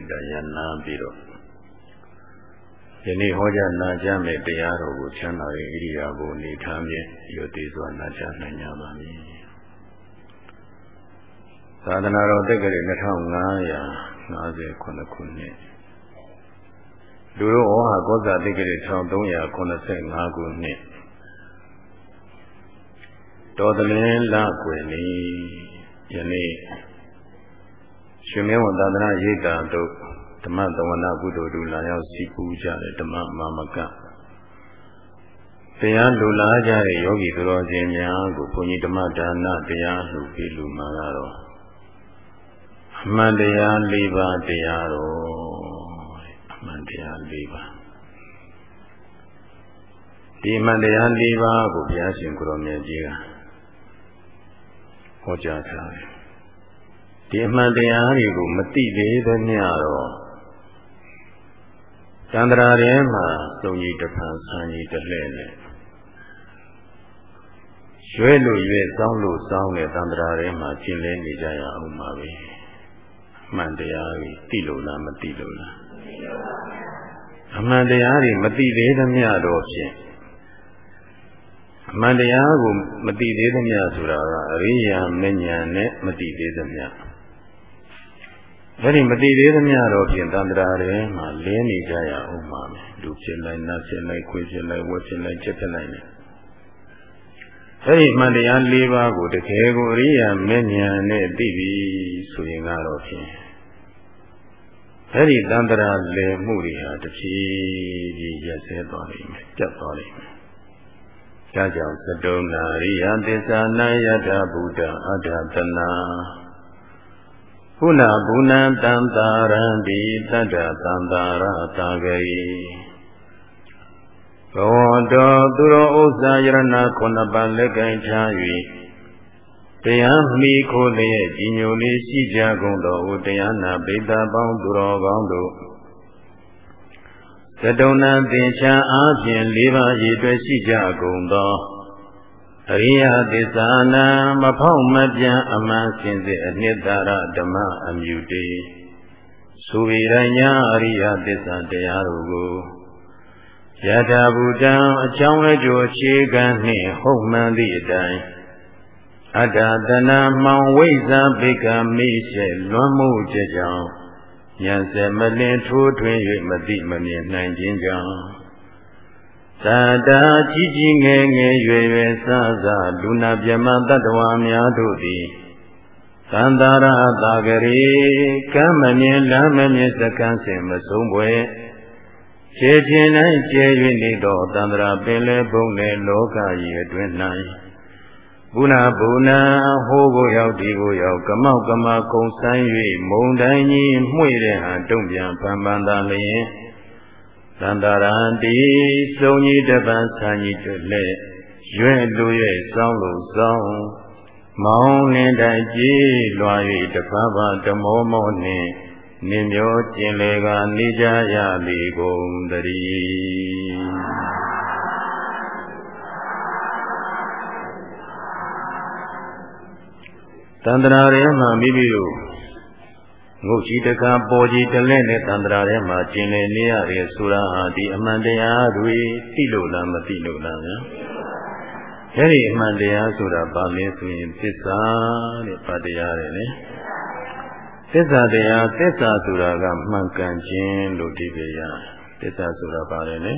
ခိတ္တရနာပြီးတော့ယနေ့ဟောကြားနာကြားမဲ့တရားတော်ကိုချမ်းသာရဲ့ဣရိယာပုနေထားမြဲရောသေးစွာနာကြားနိုင်ကြပါမည်သာသနာတော်တက္ကရာ2559ခုနှစ်လူတို့ဩဟာကောဇာတက္ကရာ1385ခုနှစ်တော်တလင်းလကွယ်နေယနေ့ ရှင်မင်းဝန်သာသနာရိပ်တာတို့ဓမ္မသဝနာကုသိုလ်တို့လာရောက်စီပူကြတဲ့ဓမ္မမာမကတရားလူလာကြတဲ့ယောဂီသူတော်စင်များကိုဘုန်းကြီးဓမ္မဒါနတရားလှူပြီးလူမှာကတော့အမှန်တရား၄ပါးတရားတော်အမှန်တရား၄ပါးဒီအမှန်တရား၄ပါးကိုဘုရားရှင်ကိုရောမြတ်ကြီးကဟောကြားထားတယ် ဒီအမှန်တရားတွေကိုမသိသေးသမျှတော့သန္တရာထဲမှာစုံကြီးတစ်ဖန်ဆန်းကြီးတစ်လှဲ့နဲ့ရွဲလို့ရွဲစောင်းလို့စောင်းတဲ့သန္တရာထဲမှာကျင်လည်နေကြရအောင်ပါပဲအမှန်တရားကြီးသိလို့လားမသိလို့လားအမှန်တရားတွေမသိသေးသမျှတော့ဖြင့်အမှန်တရားကိုမသိသေးသမျှဆိုတာကအရိယာမဉ္ဇဏ်နဲ့မသိသေးသမျှ အဲ့ဒီမသိသေးသမျှတော့ဖြင့်တန္တရာတွေမှာလင်းနေကြရအောင်ပါမယ်လူဖြစ်လိုက်နတ်ဖြစ်လိုက်ခွေးဖြစ်လိုက်ဝက်ဖြစ်လိုက်ချက်ဖြစ်လိုက်နဲ့အဲ့ဒီမှန်တရား၄ပါးကိုတကယ်ကိုအရိယာမဉ္ဇဏ်နဲ့သိပြီဆိုရင်ကတော့ဖြင့်အဲ့ဒီတန္တရာလည်မှုတွေဟာတဖြည်းဖြည်းရက်ဆဲသွားလိမ့်မယ်ပြတ်သွားလိမ့်မယ်ဒါကြောင့်သတုံနာရိယသစ္စာနာယတဗုဒ္ဓအတ္တတနာ ခုနဘုနံတံတာရံဒီတတ္တတံတာရတာဂေဘောတော်သူတော်ဥစ္စာယရဏခုနပါလက်ကင်ချ၍တရားမိခိုးလျက်ကြီးညိုလေးရှိကြကုန်သောဥတရားနာပိဋကပေါင်းသူတော်ကောင်းတို့သတုံနာသင်္ချာအားဖြင့်၄ပါးရည်တွဲရှိကြကုန်သော အရိယသစ္စာနာမဖောက်မပြန်အမှန်စင်စစ်အနှစ်သာရဓမ္မအမြူတေသုဝေရညာအရိယသစ္စာတရားတို့ကိုယထာဘူတံအကြောင်းအကျိုးအခြေခံနှင့်ဟုတ်မှန်သည့်အတိုင်းအတ္တတနာမှောင်ဝိဇ္ဇာပိကမိရှေလွန်မှုကြောင့်ဉာဏ်စမလင်ထိုးထွင်း၍မသိမမြင်နိုင်ခြင်းကြောင့် သာတာကြီးကြီးငယ်ငယ်ရွယ်ရွယ်စစလူနာမြမတတ္တဝါများတို့သည်သန္တာရသာဂရေကမ်းမမြင်လမ်းမမြင်စကန်းစင်မဆုံးပွဲခြေချင်း၌ကျဲ၍နေသောသန္တရာပင်လေဘုံလေလောကကြီးအတွင်၌ဘုနာဘုနာဟိုးကိုရောက်ဒီကိုရောက်ကမောက်ကမကုံဆိုင်၍မုံတိုင်းကြီးမှွေတဲ့ဟာတုံ့ပြန်ဖန်ပန်သာလျင် သန္တာရံတိစုံကြီးတပံဆံကြီးတို့လက်ရွဲ့လူရဲ့စောင်းလို့စောင်းမောင်းလင်းတိုင်ကြည်လွာ၍တဖပါတမောမောနှင့်နင်မျောကျင်လေကနေကြရလေကုန်တည်းတန္တရာထဲမှာမိမိတို့ ငုတ်ကြီးတကားပေါ်ကြီးတလဲနဲ့တန္တရာထဲမှာကျင်လည်နေရတယ်ဆိုတာဟာဒီအမှန်တရားတွေသိလို့လားမသိလို့လားဗျာအဲ့ဒီအမှန်တရားဆိုတာဘာလဲဆိုရင်သစ္စာတဲ့ဗတရားတယ်လေသစ္စာတရားသစ္စာဆိုတာကမှန်ကန်ခြင်းလို့ဒီပြရသစ္စာဆိုတာဘာလဲလဲ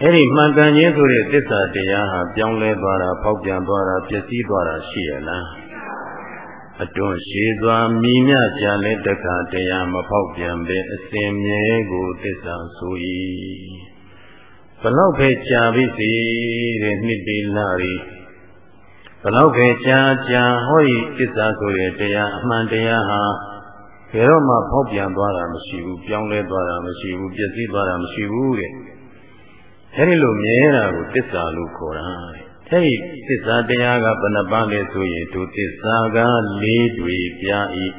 အဲ့ဒီမှန်ကန်ခြင်းဆိုတဲ့သစ္စာတရားဟာပြောင်းလဲသွားတာဖောက်ပြန်သွားတာပျက်စီးသွားတာရှိရလား အတွန်းရှိစွာမိမြကြလဲတခါတရားမဖောက်ပြန်ပဲအစဉ်မြဲကိုသစ္စာဆို၏ဘလောက်ပဲကြာပြီစီတဲ့နှစ်တိလာရီဘလောက်ပဲကြာကြာဟောဤသစ္စာဆိုတဲ့တရားအမှန်တရားဟာဘယ်တော့မှဖောက်ပြန်သွားတာမရှိဘူးပြောင်းလဲသွားတာမရှိဘူးပျက်စီးသွားတာမရှိဘူးတဲ့အဲဒီလိုမြဲတာကိုသစ္စာလို့ခေါ်တာ အဲဒီသစ္စာတရားကဘယ်နှပါးလဲဆိုရင်ဒုသစ္စာက၄တွေပြ၏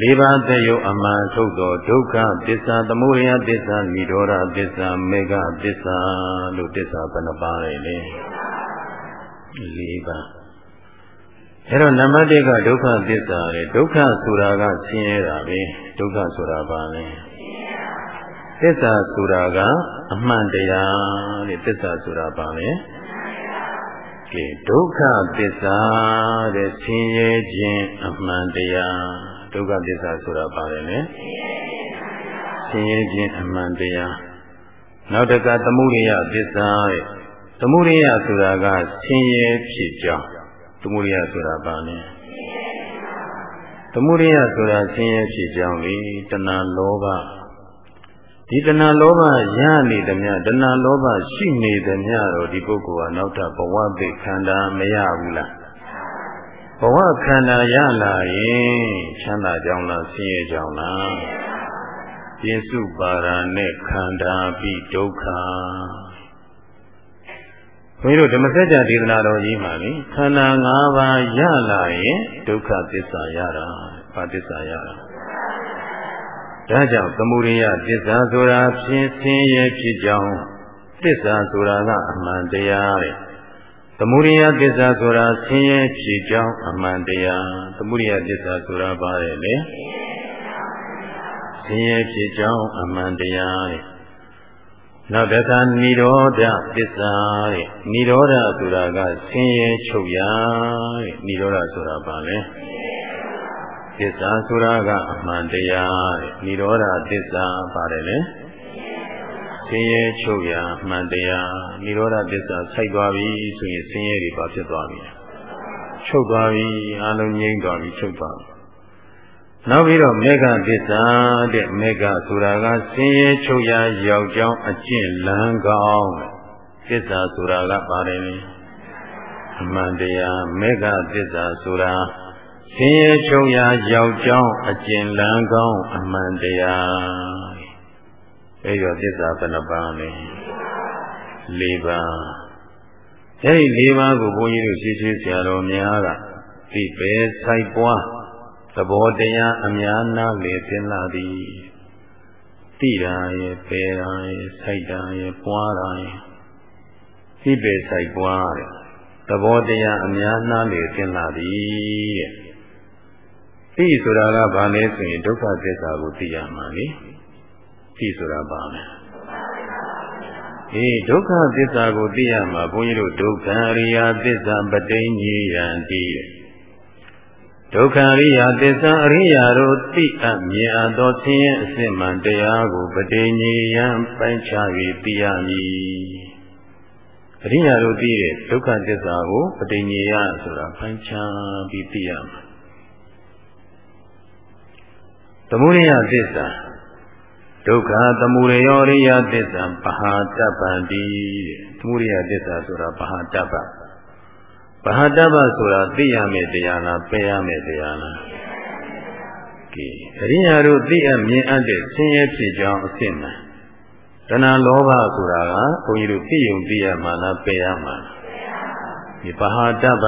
လေးပါးသက်ယုတ်အမှန်ထုတ်သောဒုက္ခသစ္စာသမုဒယသစ္စာនិရောဓသစ္စာမေဃသစ္စာလို့သစ္စာဘယ်နှပါးလဲလဲလေးပါးအဲ့တော့နံပါတ်1ကဒုက္ခသစ္စာလေဒုက္ခဆိုတာကဆင်းရဲတာပဲဒုက္ခဆိုတာဘာလဲသစ္စာဆိုတာကအမှန်တရားတဲ့သစ္စာဆိုတာဘာလဲ ကဲဒုက္ခသစ္စာတဲ့ဆင်းရဲခြင်းအမှန်တရားဒုက္ခသစ္စာဆိုတာဘာလဲလဲဆင်းရဲခြင်းအမှန်တရားနောက်တကသမုဒိယသစ္စာတဲ့သမုဒိယဆိုတာကဆင်းရဲဖြစ်ကြောင်းသမုဒိယဆိုတာဘာလဲသမုဒိယဆိုတာဆင်းရဲဖြစ်ကြောင်းလေတဏှာလောဘ ဒီတဏှာလောဘရနေသမျှတဏှာလောဘရှိနေသမျှတော့ဒီပုဂ္ဂိုလ်ကနောက်ထပ်ဘဝသိခန္ဓာမရဘူးလားဘဝခန္ဓာရလာရင်ချမ်းသာကြောင်းလားဆင်းရဲကြောင်းလားပြင်းစုပါရနဲ့ခန္ဓာပြီးဒုက္ခဘုန်းကြီးတို့ဓမ္မစကြာဒေသနာတော်ကြီးမှာလေခန္ဓာ၅ပါးရလာရင်ဒုက္ခသစ္စာရတာဘာသစ္စာရတာ ဒါကြောင့်သမုဒိယသစ္စာဆိုတာဖြင်းဆင်းရဲဖြစ်ကြောင်းသစ္စာဆိုတာကအမှန်တရားတဲ့သမုဒိယသစ္စာဆိုတာဆင်းရဲဖြစ်ကြောင်းအမှန်တရားသမုဒိယသစ္စာဆိုတာဘာလဲလဲဆင်းရဲဖြစ်ကြောင်းအမှန်တရားတဲ့နောက်တစ်ခါនិရောဓသစ္စာတဲ့និရောဓဆိုတာကဆင်းရဲချုပ်ရာတဲ့និရောဓဆိုတာဘာလဲ သစ္စာဆိုတာကအမှန်တရားတဲ့និရောဓသစ္စာပါတယ်လေဆင်းရဲချုပ်ရာအမှန်တရားនិရောဓသစ္စာစိုက်သွားပြီဆိုရင်ဆင်းရဲတွေပါဖြစ်သွားပြီချုပ်သွားပြီအလုံးငြိမ့်သွားပြီချုပ်သွားပြီနောက်ပြီးတော့မေဃသစ္စာတဲ့မေဃဆိုတာကဆင်းရဲချုပ်ရာရောက်ကြောင်းအကျင့်လန်းကောင်းသစ္စာဆိုတာကပါတယ်လေအမှန်တရားမေဃသစ္စာဆိုတာ ဆင်းရဲချုပ်ရာရောက်ကြောင်းအကျင့်လန်းကောင်းအမှန်တရားအဲရောသစ္စာဘယ်နှပါးလဲ၄ပါးအဲဒီ၄ပါးကိုဘုန်းကြီးတို့ရှိရှိဆရာတော်များကဒီပဲဆိုင်ပွားသဘောတရားအများနာလေသင်လာသည်တိတာရဲ့ပေတာရဲ့စိုက်တာရဲ့ပွားတာရဲ့ဒီပဲဆိုင်ပွားတဲ့သဘောတရားအများနာလေသင်လာသည်တဲ့ သိဆိုတာကဘာလဲဆိုရင်ဒုက္ခသစ္စာကိုသိရမှာလေသိဆိုတာဘာလဲအေးဒုက္ခသစ္စာကိုသိရမှာဘုန်းကြီးတို့ဒုက္ခအရိယာသစ္စာပဋိညေယံတိဒုက္ခအရိယာသစ္စာအရိယာတို့သိအပ်မြင်အပ်သောဆင်းရဲအစစ်မှန်တရားကိုပဋိညေယံပိုင်းခြား၍သိရမည်အရိယာတို့သိတဲ့ဒုက္ခသစ္စာကိုပဋိညေယဆိုတာပိုင်းခြားပြီးသိရမှာ သမုဒိယသစ္စာဒုက္ခသမုဒယောရိယသစ္စာပဟာတပ္ပံတိသမုဒိယသစ္စာဆိုတာပဟာတပ္ပပဟာတပ္ပဆိုတာသိရမယ့်တရားလားပယ်ရမယ့်တရားလားကဲအရိယာတို့သိအပ်မြင်အပ်တဲ့ဆင်းရဲဖြစ်ကြောင်းအစစ်မှန်တဏှာလောဘဆိုတာကဘုန်းကြီးတို့သိယုံသိရမှာလားပယ်ရမှာလားဒီပဟာတပ္ပ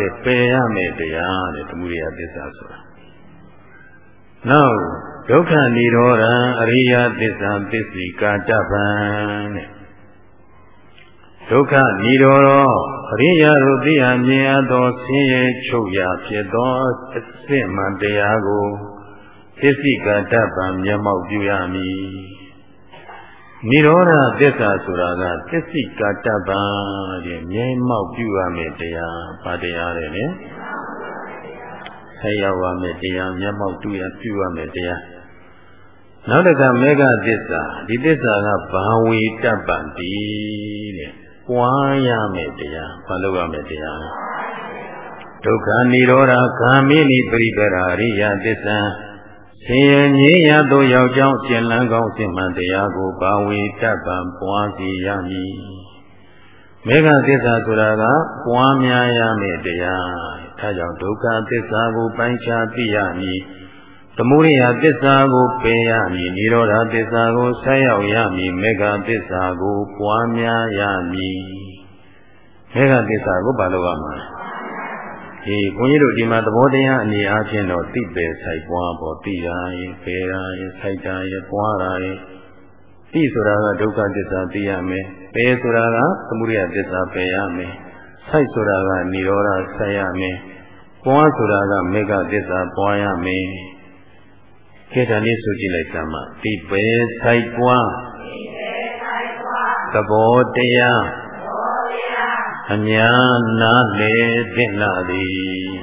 တဲ့ပယ်ရမယ့်တရားတဲ့သမုဒိယသစ္စာဆိုတာ နောက်ဒုက္ခនិရောဓံအရိယသစ္စာပစ္စည်းကာတပံတဲ့ဒုက္ခនិရောဓအရိယတို့သိအမြင်အပ်သောဆင်းရဲချုပ်ရာဖြစ်သောအစစ်မှန်တရားကိုပစ္စည်းကာတပံမျက်မှောက်ပြုရမည်နိရောဓသစ္စာဆိုတာကသစ္စည်းကာတပံတဲ့မျက်မှောက်ပြုရမယ်တရားပါတရားတယ်လေ ဆက်ရောက်ရမယ့်တရားမျက်မှောက်တူရပြုရမယ့်တရားနောက်တစ်ခါမေဃသစ္စာဒီသစ္စာကဘာဝေတပ္ပံတိတဲ့ပွားရမယ့်တရားဘာလို့ရမယ့်တရားဒုက္ခនិရောဓဂာမိနိပရိပရာရိယသစ္စာဆင်းရဲငြိမ်းရသောရောက်ကြောင်းကျင်လန်းကောင်းစင်မှန်တရားကိုဘာဝေတပ္ပံပွားစီရမည် မေဃသစ္စာဆိုတာကပွားများရမယ့်တရားဒါကြောင့်ဒုက္ခသစ္စာကိုပိုင်းခြားသိရမည်သမုဒိယသစ္စာကိုပယ်ရမည်និရောဓသစ္စာကိုဆက်ရောက်ရမည်မေဃသစ္စာကိုပွားများရမည်မေဃသစ္စာကိုဘာလို့ရမှာဒီဘုန်းကြီးတို့ဒီမှာသဘောတရားအနေအားဖြင့်တော့သိပယ်ဆိုင်ပွားပေါ်သိတာရေပယ်တာရေဆိုင်တာရေပွားတာရေသိဆိုတာကဒုက္ခသစ္စာသိရမယ် ပယ်ဆိုတာကသမုဒိယသစ္စာပယ်ရမယ်စိုက်ဆိုတာကនិရောဓဆက်ရမယ်ပွားဆိုတာကမေဃသစ္စာပွားရမယ်ခေတ္တလေးဆိုကြည့်လိုက်စမ်းပါဒီပဲဆိုင်ပွားသဘောတရားအများနာလေသင့်လာသည်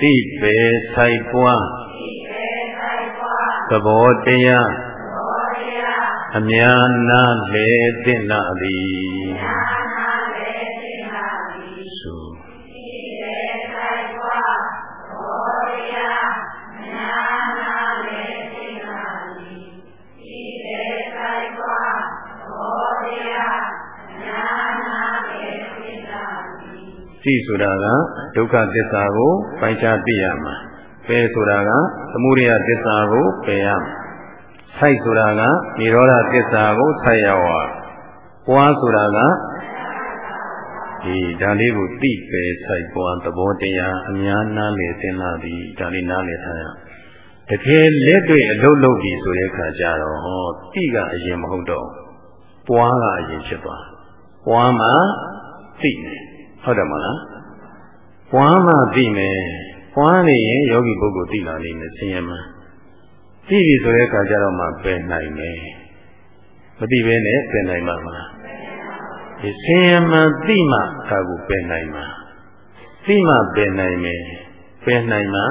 တိပေဆိုင်ပွားသဘောတရား အများနာလေသင့်လာသည်သိဆိုတာကဒုက္ခသစ္စာကိုပိုင်ခြားသိရမှာပယ်ဆိုတာကသမုဒယသစ္စာကိုပယ်ရမှာ ဆိုက်ဆိုတာကនិရောဓသစ္စာကိုဆိုက်ရဝပွားဆိုတာကဒီဒါလေးကိုသိပယ်ဆိုက်ပွားသဘောတရားအများနားလေသင်လာသည်ဒါလေးနားလေထားရတကယ်လက်တွေ့အလုပ်လုပ်ပြီဆိုတဲ့အခါကျတော့ဟောတိကအရင်မဟုတ်တော့ပွားကအရင်ဖြစ်သွားပွားမှသိတယ်ဟုတ်တယ်မလားပွားမှသိမယ်ပွားနေရင်ယောဂီပုဂ္ဂိုလ်သိလာနိုင်မယ်ဆင်းရဲမှ သိပြီဆိုတဲ့အခါကျတော့မှပယ်နိုင်မယ်မသိဘဲနဲ့ပယ်နိုင်မှာမလားဒီဆင်းရဲမှသိမှဒါကိုပယ်နိုင်မှာသိမှပယ်နိုင်မယ်ပယ်နိုင်မှ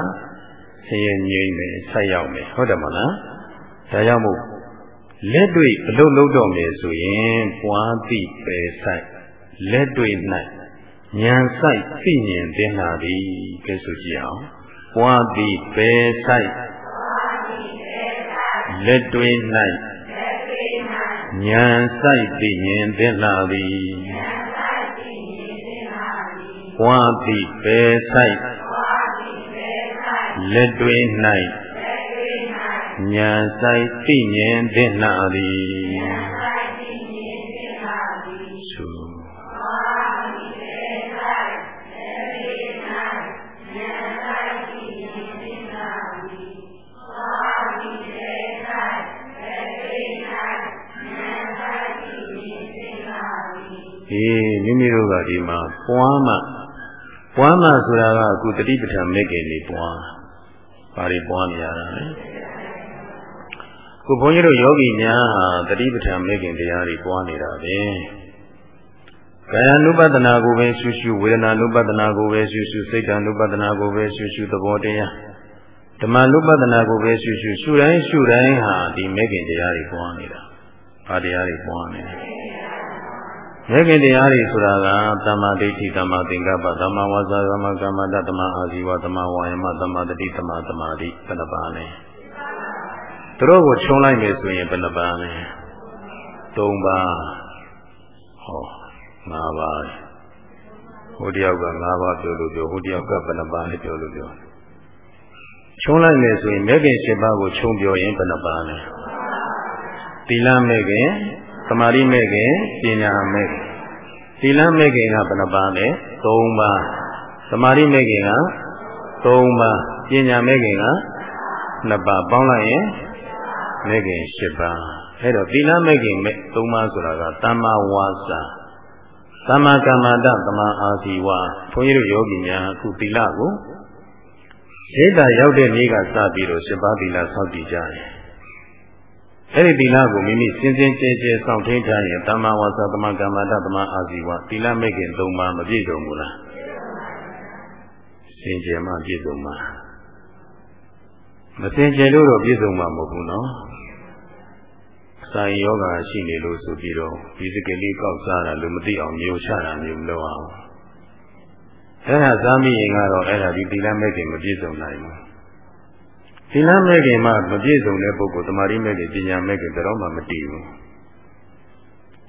ဆင်းရဲငြိမ်းမယ်ဆက်ရောက်မယ်ဟုတ်တယ်မလားဒါကြောင့်မို့လက်တွေ့အလုပ်လုပ်တော့မယ်ဆိုရင်ပွားသိပယ်ဆိုင်လက်တွေ့၌ဉာဏ်ဆိုင်သိမြင်သင်လာသည်ကဲဆိုကြည့်အောင်ပွားသည်ပဲဆိုင် လက်တွေ၌ဉာဏ်ဆိုင်သိမြင်သင်လာသည်ပွားသည်ပဲဆိုင်လက်တွေ၌ဉာဏ်ဆိုင်သိမြင်သင်လာသည် အေးမိမိတို့ကဒီမှာပွားမှပွားမှဆိုတာကအခုတတိပဋ္ဌာန်မဲ့ခင်နေပွားဘာတွေပွားနေရတာလဲခုဘုန်းကြီးတို့ယောဂီများဟာတတိပဋ္ဌာန်မဲ့ခင်တရားတွေပွားနေတာပဲကာယ ानु ပဒနာကိုပဲရှုရှုဝေဒနာ ानु ပဒနာကိုပဲရှုရှုစိတ် ानु ပဒနာကိုပဲရှုရှုသဘောတရားဓမ္မ ानु ပဒနာကိုပဲရှုရှုရှုတိုင်းရှုတိုင်းဟာဒီမဲ့ခင်တရားတွေပွားနေတာဘာတရားတွေပွားနေလဲ ယခင်တရားတွေဆိုတာကသမ္မာဒိဋ္ဌိသမ္မာသင်္ကပ္ပသမ္မာဝါစာသမ္မာကမ္မတသမ္မာအာဇီဝသမ္မာဝါယမသမ္မာတတိသမ္မာသမာဓိဘယ်နှပါးလဲသူတို့ကိုခြုံလိုက်မယ်ဆိုရင်ဘယ်နှပါးလဲ၃ပါးဟော၅ပါးဟိုတယောက်က၅ပါးပြောလို့ပြောဟိုတယောက်ကဘယ်နှပါးလဲပြောလို့ပြောခြုံလိုက်မယ်ဆိုရင်မဲခင်၈ပါးကိုခြုံပြောရင်ဘယ်နှပါးလဲသီလမဲခင် သမာဓိမဲ့ခင်ပညာမဲ့ခင်သီလမဲ့ခင်ကဘယ်နှပါးလဲ၃ပါးသမာဓိမဲ့ခင်က၃ပါးပညာမဲ့ခင်က2ပါးပေါင်းလိုက်ရင်မဲ့ခင်10ပါးအဲ့တော့သီလမဲ့ခင်မဲ့၃ပါးဆိုတာကတမ္မာဝါစာသမ္မာကမ္မန္တသမ္မာအာဇီဝဘုန်းကြီးတို့ယောဂီများအခုသီလကိုဈေးတာရောက်တဲ့နေ့ကစပြီးတော့10ပါးသီလဆောက်တည်ကြတယ် အဲ့ဒီသီလကိုမိမိစင်စင်ကြဲကြဲစောင့်ထိန်ထားရင်တမ္မာဝါစာတမ္မာကမ္မန္တတမ္မာအာဇီဝသီလမဲ့ခင်၃ပါးမပြည့်စုံဘူးလားစင်ကြယ်မှပြည့်စုံမှာမစင်ကြယ်လို့တော့ပြည့်စုံမှာမဟုတ်ဘူးနော်ဆိုင်ယောဂါရှိနေလို့ဆိုပြီးတော့ဒီစကလေးကောက်စားတာလို့မသိအောင်မျိုးချတာမျိုးမလုပ်အောင်အဲ့ဒါသာမိရင်ကတော့အဲ့ဒါဒီသီလမဲ့ခင်မပြည့်စုံနိုင်ဘူး သီလမဲ့ခင်မှမပြည့်စုံတဲ့ပုဂ္ဂိုလ်တမာရီမဲ့ခင်ပညာမဲ့ခင်တော့မှမတည်ဘူး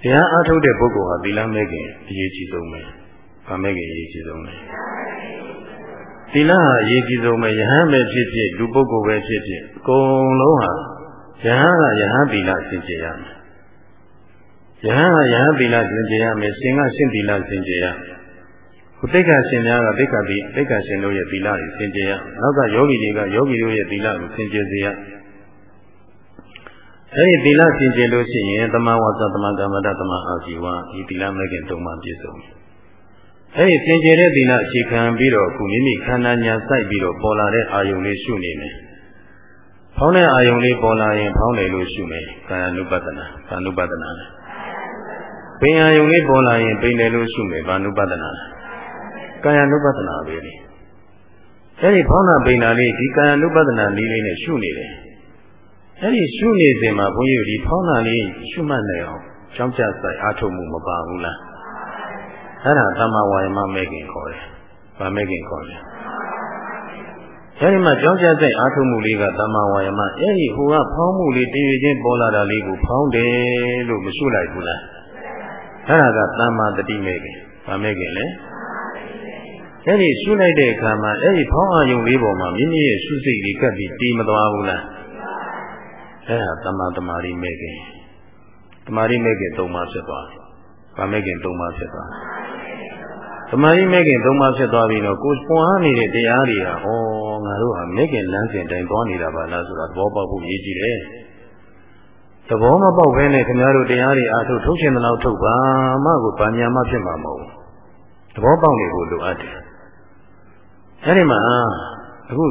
တရားအားထုတ်တဲ့ပုဂ္ဂိုလ်ဟာသီလမဲ့ခင်အရေးကြီးဆုံးပဲ။ဗာမဲ့ခင်အရေးကြီးဆုံးပဲ။သီလဟာအရေးကြီးဆုံးပဲယဟန်ပဲဖြစ်ဖြစ်လူပုဂ္ဂိုလ်ပဲဖြစ်ဖြစ်အကုန်လုံးဟာယဟန်ကယဟန်သီလစင်ကြယ်ရမယ်။ယဟန်ကယဟန်သီလစင်ကြယ်ရမယ်။ရှင်ကရှင်သီလစင်ကြယ်ရမယ် ခုတိတ်္ခရှင်များကတိတ်္ခတိတိတ်္ခရှင်တို့ရဲ့သီလကိုစင်ကြယ်ရနောက်ကယောဂီတွေကယောဂီတို့ရဲ့သီလကိုစင်ကြယ်စေရအဲဒီသီလစင်ကြယ်လို့ရှိရင်တမဝါစာတမကမ္မတတမအာဇီဝဒီသီလမဲ့ခင်တုံးမှပြည့်စုံအဲဒီသင်ကျတဲ့သီလအခြေခံပြီးတော့ခုမိမိခန္ဓာညာစိုက်ပြီးတော့ပေါ်လာတဲ့အာယုံလေးရှုနေမယ်။ဖောင်းတဲ့အာယုံလေးပေါ်လာရင်ဖောင်းတယ်လို့ရှုမယ်။ကာယ ानु ပဒနာ။ကာနုပဒနာလေ။ပိန်အာယုံလေးပေါ်လာရင်ပိန်တယ်လို့ရှုမယ်။ဘာနုပဒနာလဲ။ ကာယ ानु ပဒနာပဲလေ။အဲဒီဖောင်းတာပိန်တာလေးဒီကာယ ानु ပဒနာနည်းလေးနဲ့ရှုနေတယ်။အဲဒီရှုနေစဉ်မှာဘုန်းကြီးတို့ဒီဖောင်းတာလေးရှုမှတ်နိုင်အောင်ကြောင်းကြဆိုင်အားထုတ်မှုမပါဘူးလား။အဲ့ဒါသမ္မာဝါယမမဲ့ခင်ခေါ်တယ်။ဗာမဲ့ခင်ခေါ်တယ်။အဲဒီမှာကြောင်းကြစိတ်အားထုတ်မှုလေးကသမ္မာဝါယမအဲဒီဟိုကဖောင်းမှုလေးတည်ရချင်းပေါ်လာတာလေးကိုဖောင်းတယ်လို့မရှုလိုက်ဘူးလား။အဲ့ဒါကသမ္မာတတိမဲ့ခင်။ဗာမဲ့ခင်လေ။ အဲဒီရှုလိုက်တဲ့အခါမှာအဲဒီဖောင်းအာယုံလေးပေါ်မှာမိမိရဲ့ရှုစိတ်လေးကပ်ပြီးတည်မသွားဘူးလား။အဲဒါသမ္မာတမာရီမဲ့ခင်။တမာရီမဲ့ခင်၃ပါးဖြစ်သွားတယ်။ဗာမဲ့ခင်၃ပါးဖြစ်သွားတယ်။သမာဓိမဲ့ခင်သုံးပါးဖြစ်သွားပြီတော့ကိုယ်ပွားနေတဲ့တရားတွေဟာဩငါတို့ဟာမဲ့ခင်လမ်းစဉ်တိုင်းသွားနေတာပါလားဆိုတာသဘောပေါက်ဖို့ရည်ကြည်တယ်သဘောမပေါက်ဘဲနဲ့ခင်ဗျားတို့တရားတွေအားထုတ်ထုတ်ရှင်တဲ့လောက်ထုတ်ပါမှကိုဗာညာမဖြစ်မှာမဟုတ်သဘောပေါက်နေဖို့လိုအပ်တယ် အဲဒီမှာအခု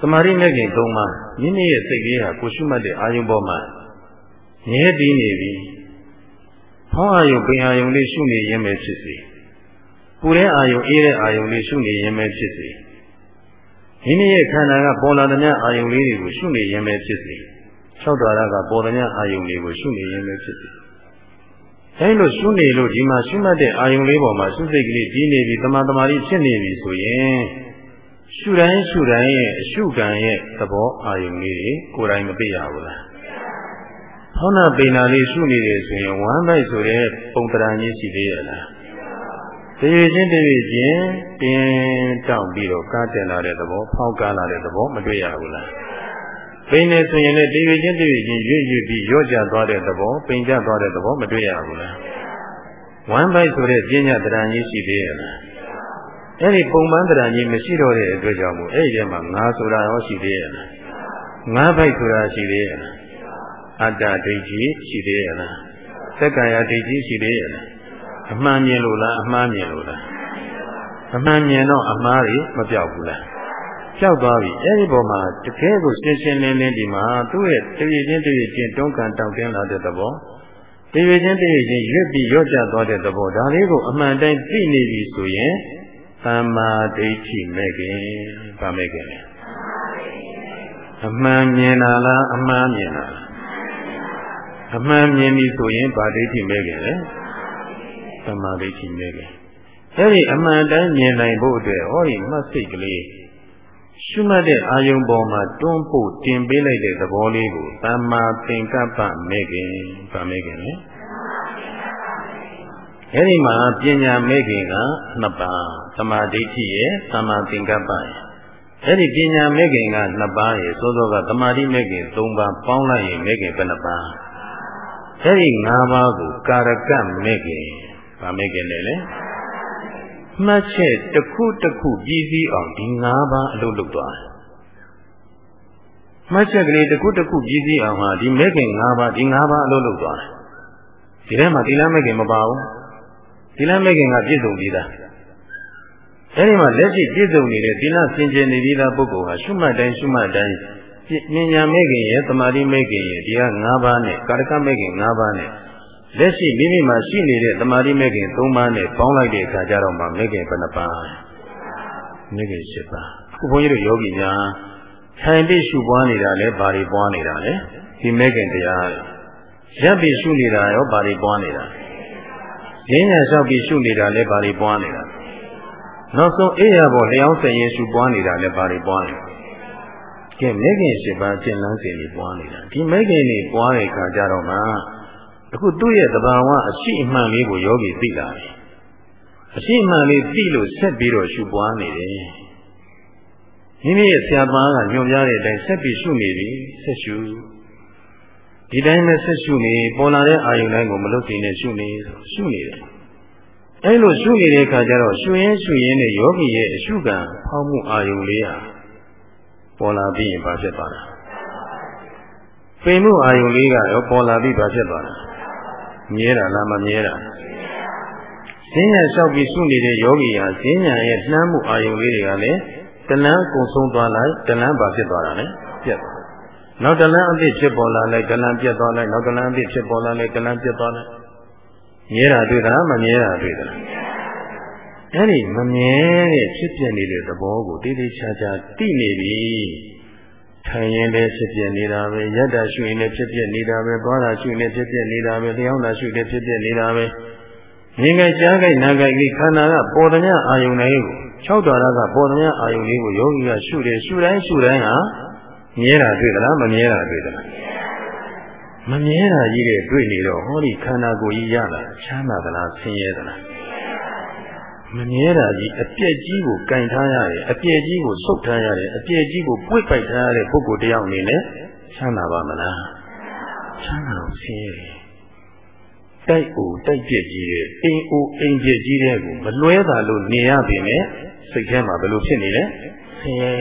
သမာဓိမဲ့ခင်သုံးပါးမိမိရဲ့စိတ်လေးဟာကိုရှုမှတ်တဲ့အာယုံပေါ်မှာမြဲတည်နေပြီဟောအာယုံပင်အာယုံလေးရှုနေရင်ပဲဖြစ်စီပူတဲ့အာယုံအေးတဲ့အာယုံလေးရှုနေရင်ပဲဖြစ်စေမိမိရဲ့ခန္ဓာကပေါ်လာတဲ့အာယုံလေးတွေကိုရှုနေရင်ပဲဖြစ်စေ၆ဓာရကပေါ်တဲ့အာယုံလေးကိုရှုနေရင်ပဲဖြစ်စေ အဲလိုရှုနေလို့ဒီမှာရှုမှတ်တဲ့အာယုံလေးပေါ်မှာရှုစိတ်ကလေးကြီးနေပြီတမာတမာလေးဖြစ်နေပြီဆိုရင်ရှုတိုင်းရှုတိုင်းရဲ့အရှုခံရဲ့သဘောအာယုံလေးတွေကိုယ်တိုင်မသိရဘူးလားဟောနာပိနာလေးရှုနေတယ်ဆိုရင်ဝမ်းပိုက်ဆိုတဲ့ပုံတရာကြီးရှိသေးရဲ့လားတရွေချင်းတရွေချင်းတင်းတောင့်ပြီးတော့ကားတင်လာတဲ့သဘောဖောက်ကားလာတဲ့သဘောမတွေ့ရဘူးလား ပိန်နေဆိုရင်လည်းတရွေချင်းတရွေချင်းရွေ့ရွေ့ပြီးရော့ကျသွားတဲ့သဘောပိန်ကျသွားတဲ့သဘောမတွေ့ရဘူးလားဝမ်းပိုက်ဆိုတဲ့ပညာတရားကြီးရှိသေးရဲ့လားအဲ့ဒီပုံမှန်တရားကြီးမရှိတော့တဲ့အတွက်ကြောင့်မို့အဲ့ဒီထဲမှာငါဆိုတာရောရှိသေးရဲ့လားငါပိုက်ဆိုတာရှိသေးရဲ့လားအတ္တဒိဋ္ဌိရှိသေးရဲ့လားသက္ကာယဒိဋ္ဌိရှိသေးရဲ့လားအမှန်မြင်လို့လားအမှားမြင်လို့လားအမှန်မြင်တော့အမှားတွေမပြောက်ဘူးလား ပြောက်သွားပြီအဲဒီပေါ်မှာတကယ်ကိုရှင်းရှင်းလင်းလင်းဒီမှာသူ့ရဲ့တည်ရခြင်းတည်ခြင်းတွန်းကန်တောင့်တင်းလာတဲ့သဘောတည်ရခြင်းတည်ခြင်းရွတ်ပြီးရော့ကျသွားတဲ့သဘောဒါလေးကိုအမှန်တိုင်းသိနေပြီဆိုရင်သမ္မာဒိဋ္ဌိမဲ့ခင်ဗာမဲ့ခင်အမှန်မြင်တာလားအမှားမြင်တာလားအမှန်မြင်ပြီဆိုရင်ဗာဒိဋ္ဌိမဲ့ခင်လေသမာဓိရှိနေတယ်။အဲဒီအမှန်တိုင်းမြင်နိုင်ဖို့အတွက်ဟောဒီမှတ်စိတ်ကလေး ရှုမှတ်တဲ့အာယုံပေါ်မှာတွန်းပို့တင်ပေးလိုက်တဲ့သဘောလေးကိုသမ္မာသင်္ကပ္ပမဲ့ခင်ဗာမဲ့ခင်လေ။အဲဒီမှာပညာမဲ့ခင်ကနှစ်ပါးသမာဓိဋ္ဌိရဲ့သမ္မာသင်္ကပ္ပရဲ့အဲ့ဒီပညာမဲ့ခင်ကနှစ်ပါးရဲ့စောစောကသမာဓိမဲ့ခင်၃ပါးပေါင်းလိုက်ရင်မဲ့ခင်ဘယ်နှပါးအဲ့ဒီ၅ပါးကိုကာရကမဲ့ခင်ဗာမဲခင်တယ်လေ မှတ်ချက်တစ်ခုတစ်ခုပြည်စည်းအောင်ဒီ၅ပါးအလုပ်လုပ်သွားတယ်မှတ်ချက်ကလေးတစ်ခုတစ်ခုပြည်စည်းအောင်ဟာဒီမဲခင်၅ပါးဒီ၅ပါးအလုပ်လုပ်သွားတယ်ဒီထဲမှာသီလမဲခင်မပါဘူးသီလမဲခင်ကပြည့်စုံပြီးသားအဲဒီမှာလက်ရှိပြည့်စုံနေတဲ့သီလစင်ကြယ်နေပြီးသားပုဂ္ဂိုလ်ဟာရှုမှတ်တိုင်းရှုမှတ်တိုင်းဉာဏ်ဉာဏ်မဲခင်ရဲ့သမာဓိမဲခင်ရဲ့ဒီဟာ၅ပါးနဲ့ကာရကမဲခင်၅ပါးနဲ့ လက်ရှိမိမိမှာရှိနေတဲ့သမာဓိမဲ့ခင်၃ပါးနဲ့ပေါင်းလိုက်တဲ့အခါကျတော့မှမဲ့ခင်ဘယ်နှပါးမဲ့ခင်၈ပါးအခုဘုန်းကြီးတို့ယောဂီများထိုင်ပြီးရှုပွားနေတာလဲဘာတွေပွားနေတာလဲဒီမဲ့ခင်တရားရပ်ပြီးရှုနေတာရောဘာတွေပွားနေတာရင်းညာလျှောက်ပြီးရှုနေတာလဲဘာတွေပွားနေတာနောက်ဆုံးအေးရပေါ်လျောင်းစင်ရင်ရှုပွားနေတာလဲဘာတွေပွားနေတာကဲမဲ့ခင်၈ပါးကျင့်လန်းစဉ်တွေပွားနေတာဒီမဲ့ခင်တွေပွားတဲ့အခါကျတော့မှ အခုသူ့ရဲ့သဘာဝအရှိအမှန်လေးကိုယောဂီသိလာတယ်အရှိအမှန်လေးသိလို့ဆက်ပြီးတော့ရှုပွားနေတယ်မိမိရဲ့ဆရာသမားကညွှန်ပြတဲ့အတိုင်းဆက်ပြီးရှုနေပြီဆက်ရှုဒီတိုင်းနဲ့ဆက်ရှုနေပေါ်လာတဲ့အာယုန်တိုင်းကိုမလွတ်သိနဲ့ရှုနေရှုနေတယ်အဲလိုရှုနေတဲ့အခါကျတော့ရှုရင်းရှုရင်းနဲ့ယောဂီရဲ့အရှုခံဖောက်မှုအာယုန်လေးဟာပေါ်လာပြီးရင်ဘာဖြစ်သွားလဲပိန်မှုအာယုန်လေးကရောပေါ်လာပြီးဘာဖြစ်သွားလဲ မြဲတာလားမမြဲတာစဈဉ္ညာလျှောက်ပြီးရှုနေတဲ့ယောဂီဟာဈဉ္ညာရဲ့နှမ်းမှုအာယုံလေးတွေကလည်းတလန်းကုံဆုံးသွားလိုက်တလန်းပါဖြစ်သွားတာလေပြတ်သွားနောက်တလန်းအသစ်ဖြစ်ပေါ်လာလိုက်တလန်းပြတ်သွားလိုက်နောက်တလန်းအသစ်ဖြစ်ပေါ်လာလိုက်တလန်းပြတ်သွားလိုက်မြဲတာတွေ့တာမမြဲတာတွေ့တာအဲ့ဒီမမြဲတဲ့ဖြစ်ပြနေတဲ့သဘောကိုတိတိကျကျသိနေပြီ ထိုင်ရင်လည်းဖြစ်ပြနေတာပဲရတ္တရှုရင်လည်းဖြစ်ပြနေတာပဲသွားတာရှုရင်လည်းဖြစ်ပြနေတာပဲလျောင်းတာရှုလည်းဖြစ်ပြနေတာပဲမြင်ကြကြားကြနာကြဒီခန္ဓာကပေါ်သမျှအာယုန်လေးကို၆တော်ရကပေါ်သမျှအာယုန်လေးကိုယောဂီကရှုတယ်ရှုတိုင်းရှုတိုင်းဟာမြဲတာတွေ့သလားမမြဲတာတွေ့သလားမမြဲတာကြီးတဲ့တွေ့နေတော့ဟောဒီခန္ဓာကိုယ်ကြီးရလာချမ်းသာသလားဆင်းရဲသလား မမြဲတာကြီးအပြည့်ကြီးကိုကင်ထားရတယ်အပြည့်ကြီးကိုဆုပ်ထားရတယ်အပြည့်ကြီးကိုပွေ့ပိုက်ထားရတဲ့ပုဂ္ဂိုလ်တယောက်အနေနဲ့ချမ်းသာပါမလားချမ်းသာတော့ဆင်းရဲတိုက်အိုတိုက်ပြည့်ကြီးတဲ့အိမ်အိုအိမ်ပြည့်ကြီးတဲ့ကိုမလွဲတာလို့နေရပြီနဲ့စိတ်ထဲမှာဘယ်လိုဖြစ်နေလဲဆင်းရဲ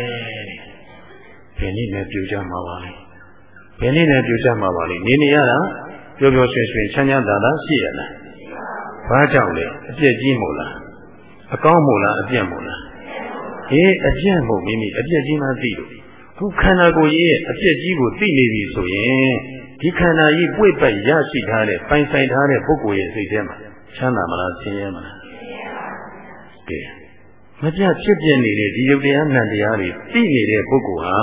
ဘယ်နည်းနဲ့ပြူကြမှာပါလဲဘယ်နည်းနဲ့ပြူကြမှာပါလဲနေနေရတာပျော်ပျော်ရွှင်ရွှင်ချမ်းချမ်းသာသာရှိရလားဘာကြောင့်လဲအပြည့်ကြီးမို့လား အကောင်းမို့လားအပြည့်မို့လားဟေးအပြည့်မို့မိမိအပြည့်ကြီးမှသိလို့ခုခန္ဓာကိုယ်ကြီးရဲ့အပြည့်ကြီးကိုသိနေပြီဆိုရင်ဒီခန္ဓာကြီးပွေ့ပိုက်ရရှိထားတဲ့ပိုင်ဆိုင်ထားတဲ့ပုဂ္ဂိုလ်ရဲ့စိတ်ထဲမှာချမ်းသာမလားဆင်းရဲမလားကဲမပြဖြစ်ပြနေတဲ့ဒီယုတ်တရားနံတရားတွေသိနေတဲ့ပုဂ္ဂိုလ်ဟာ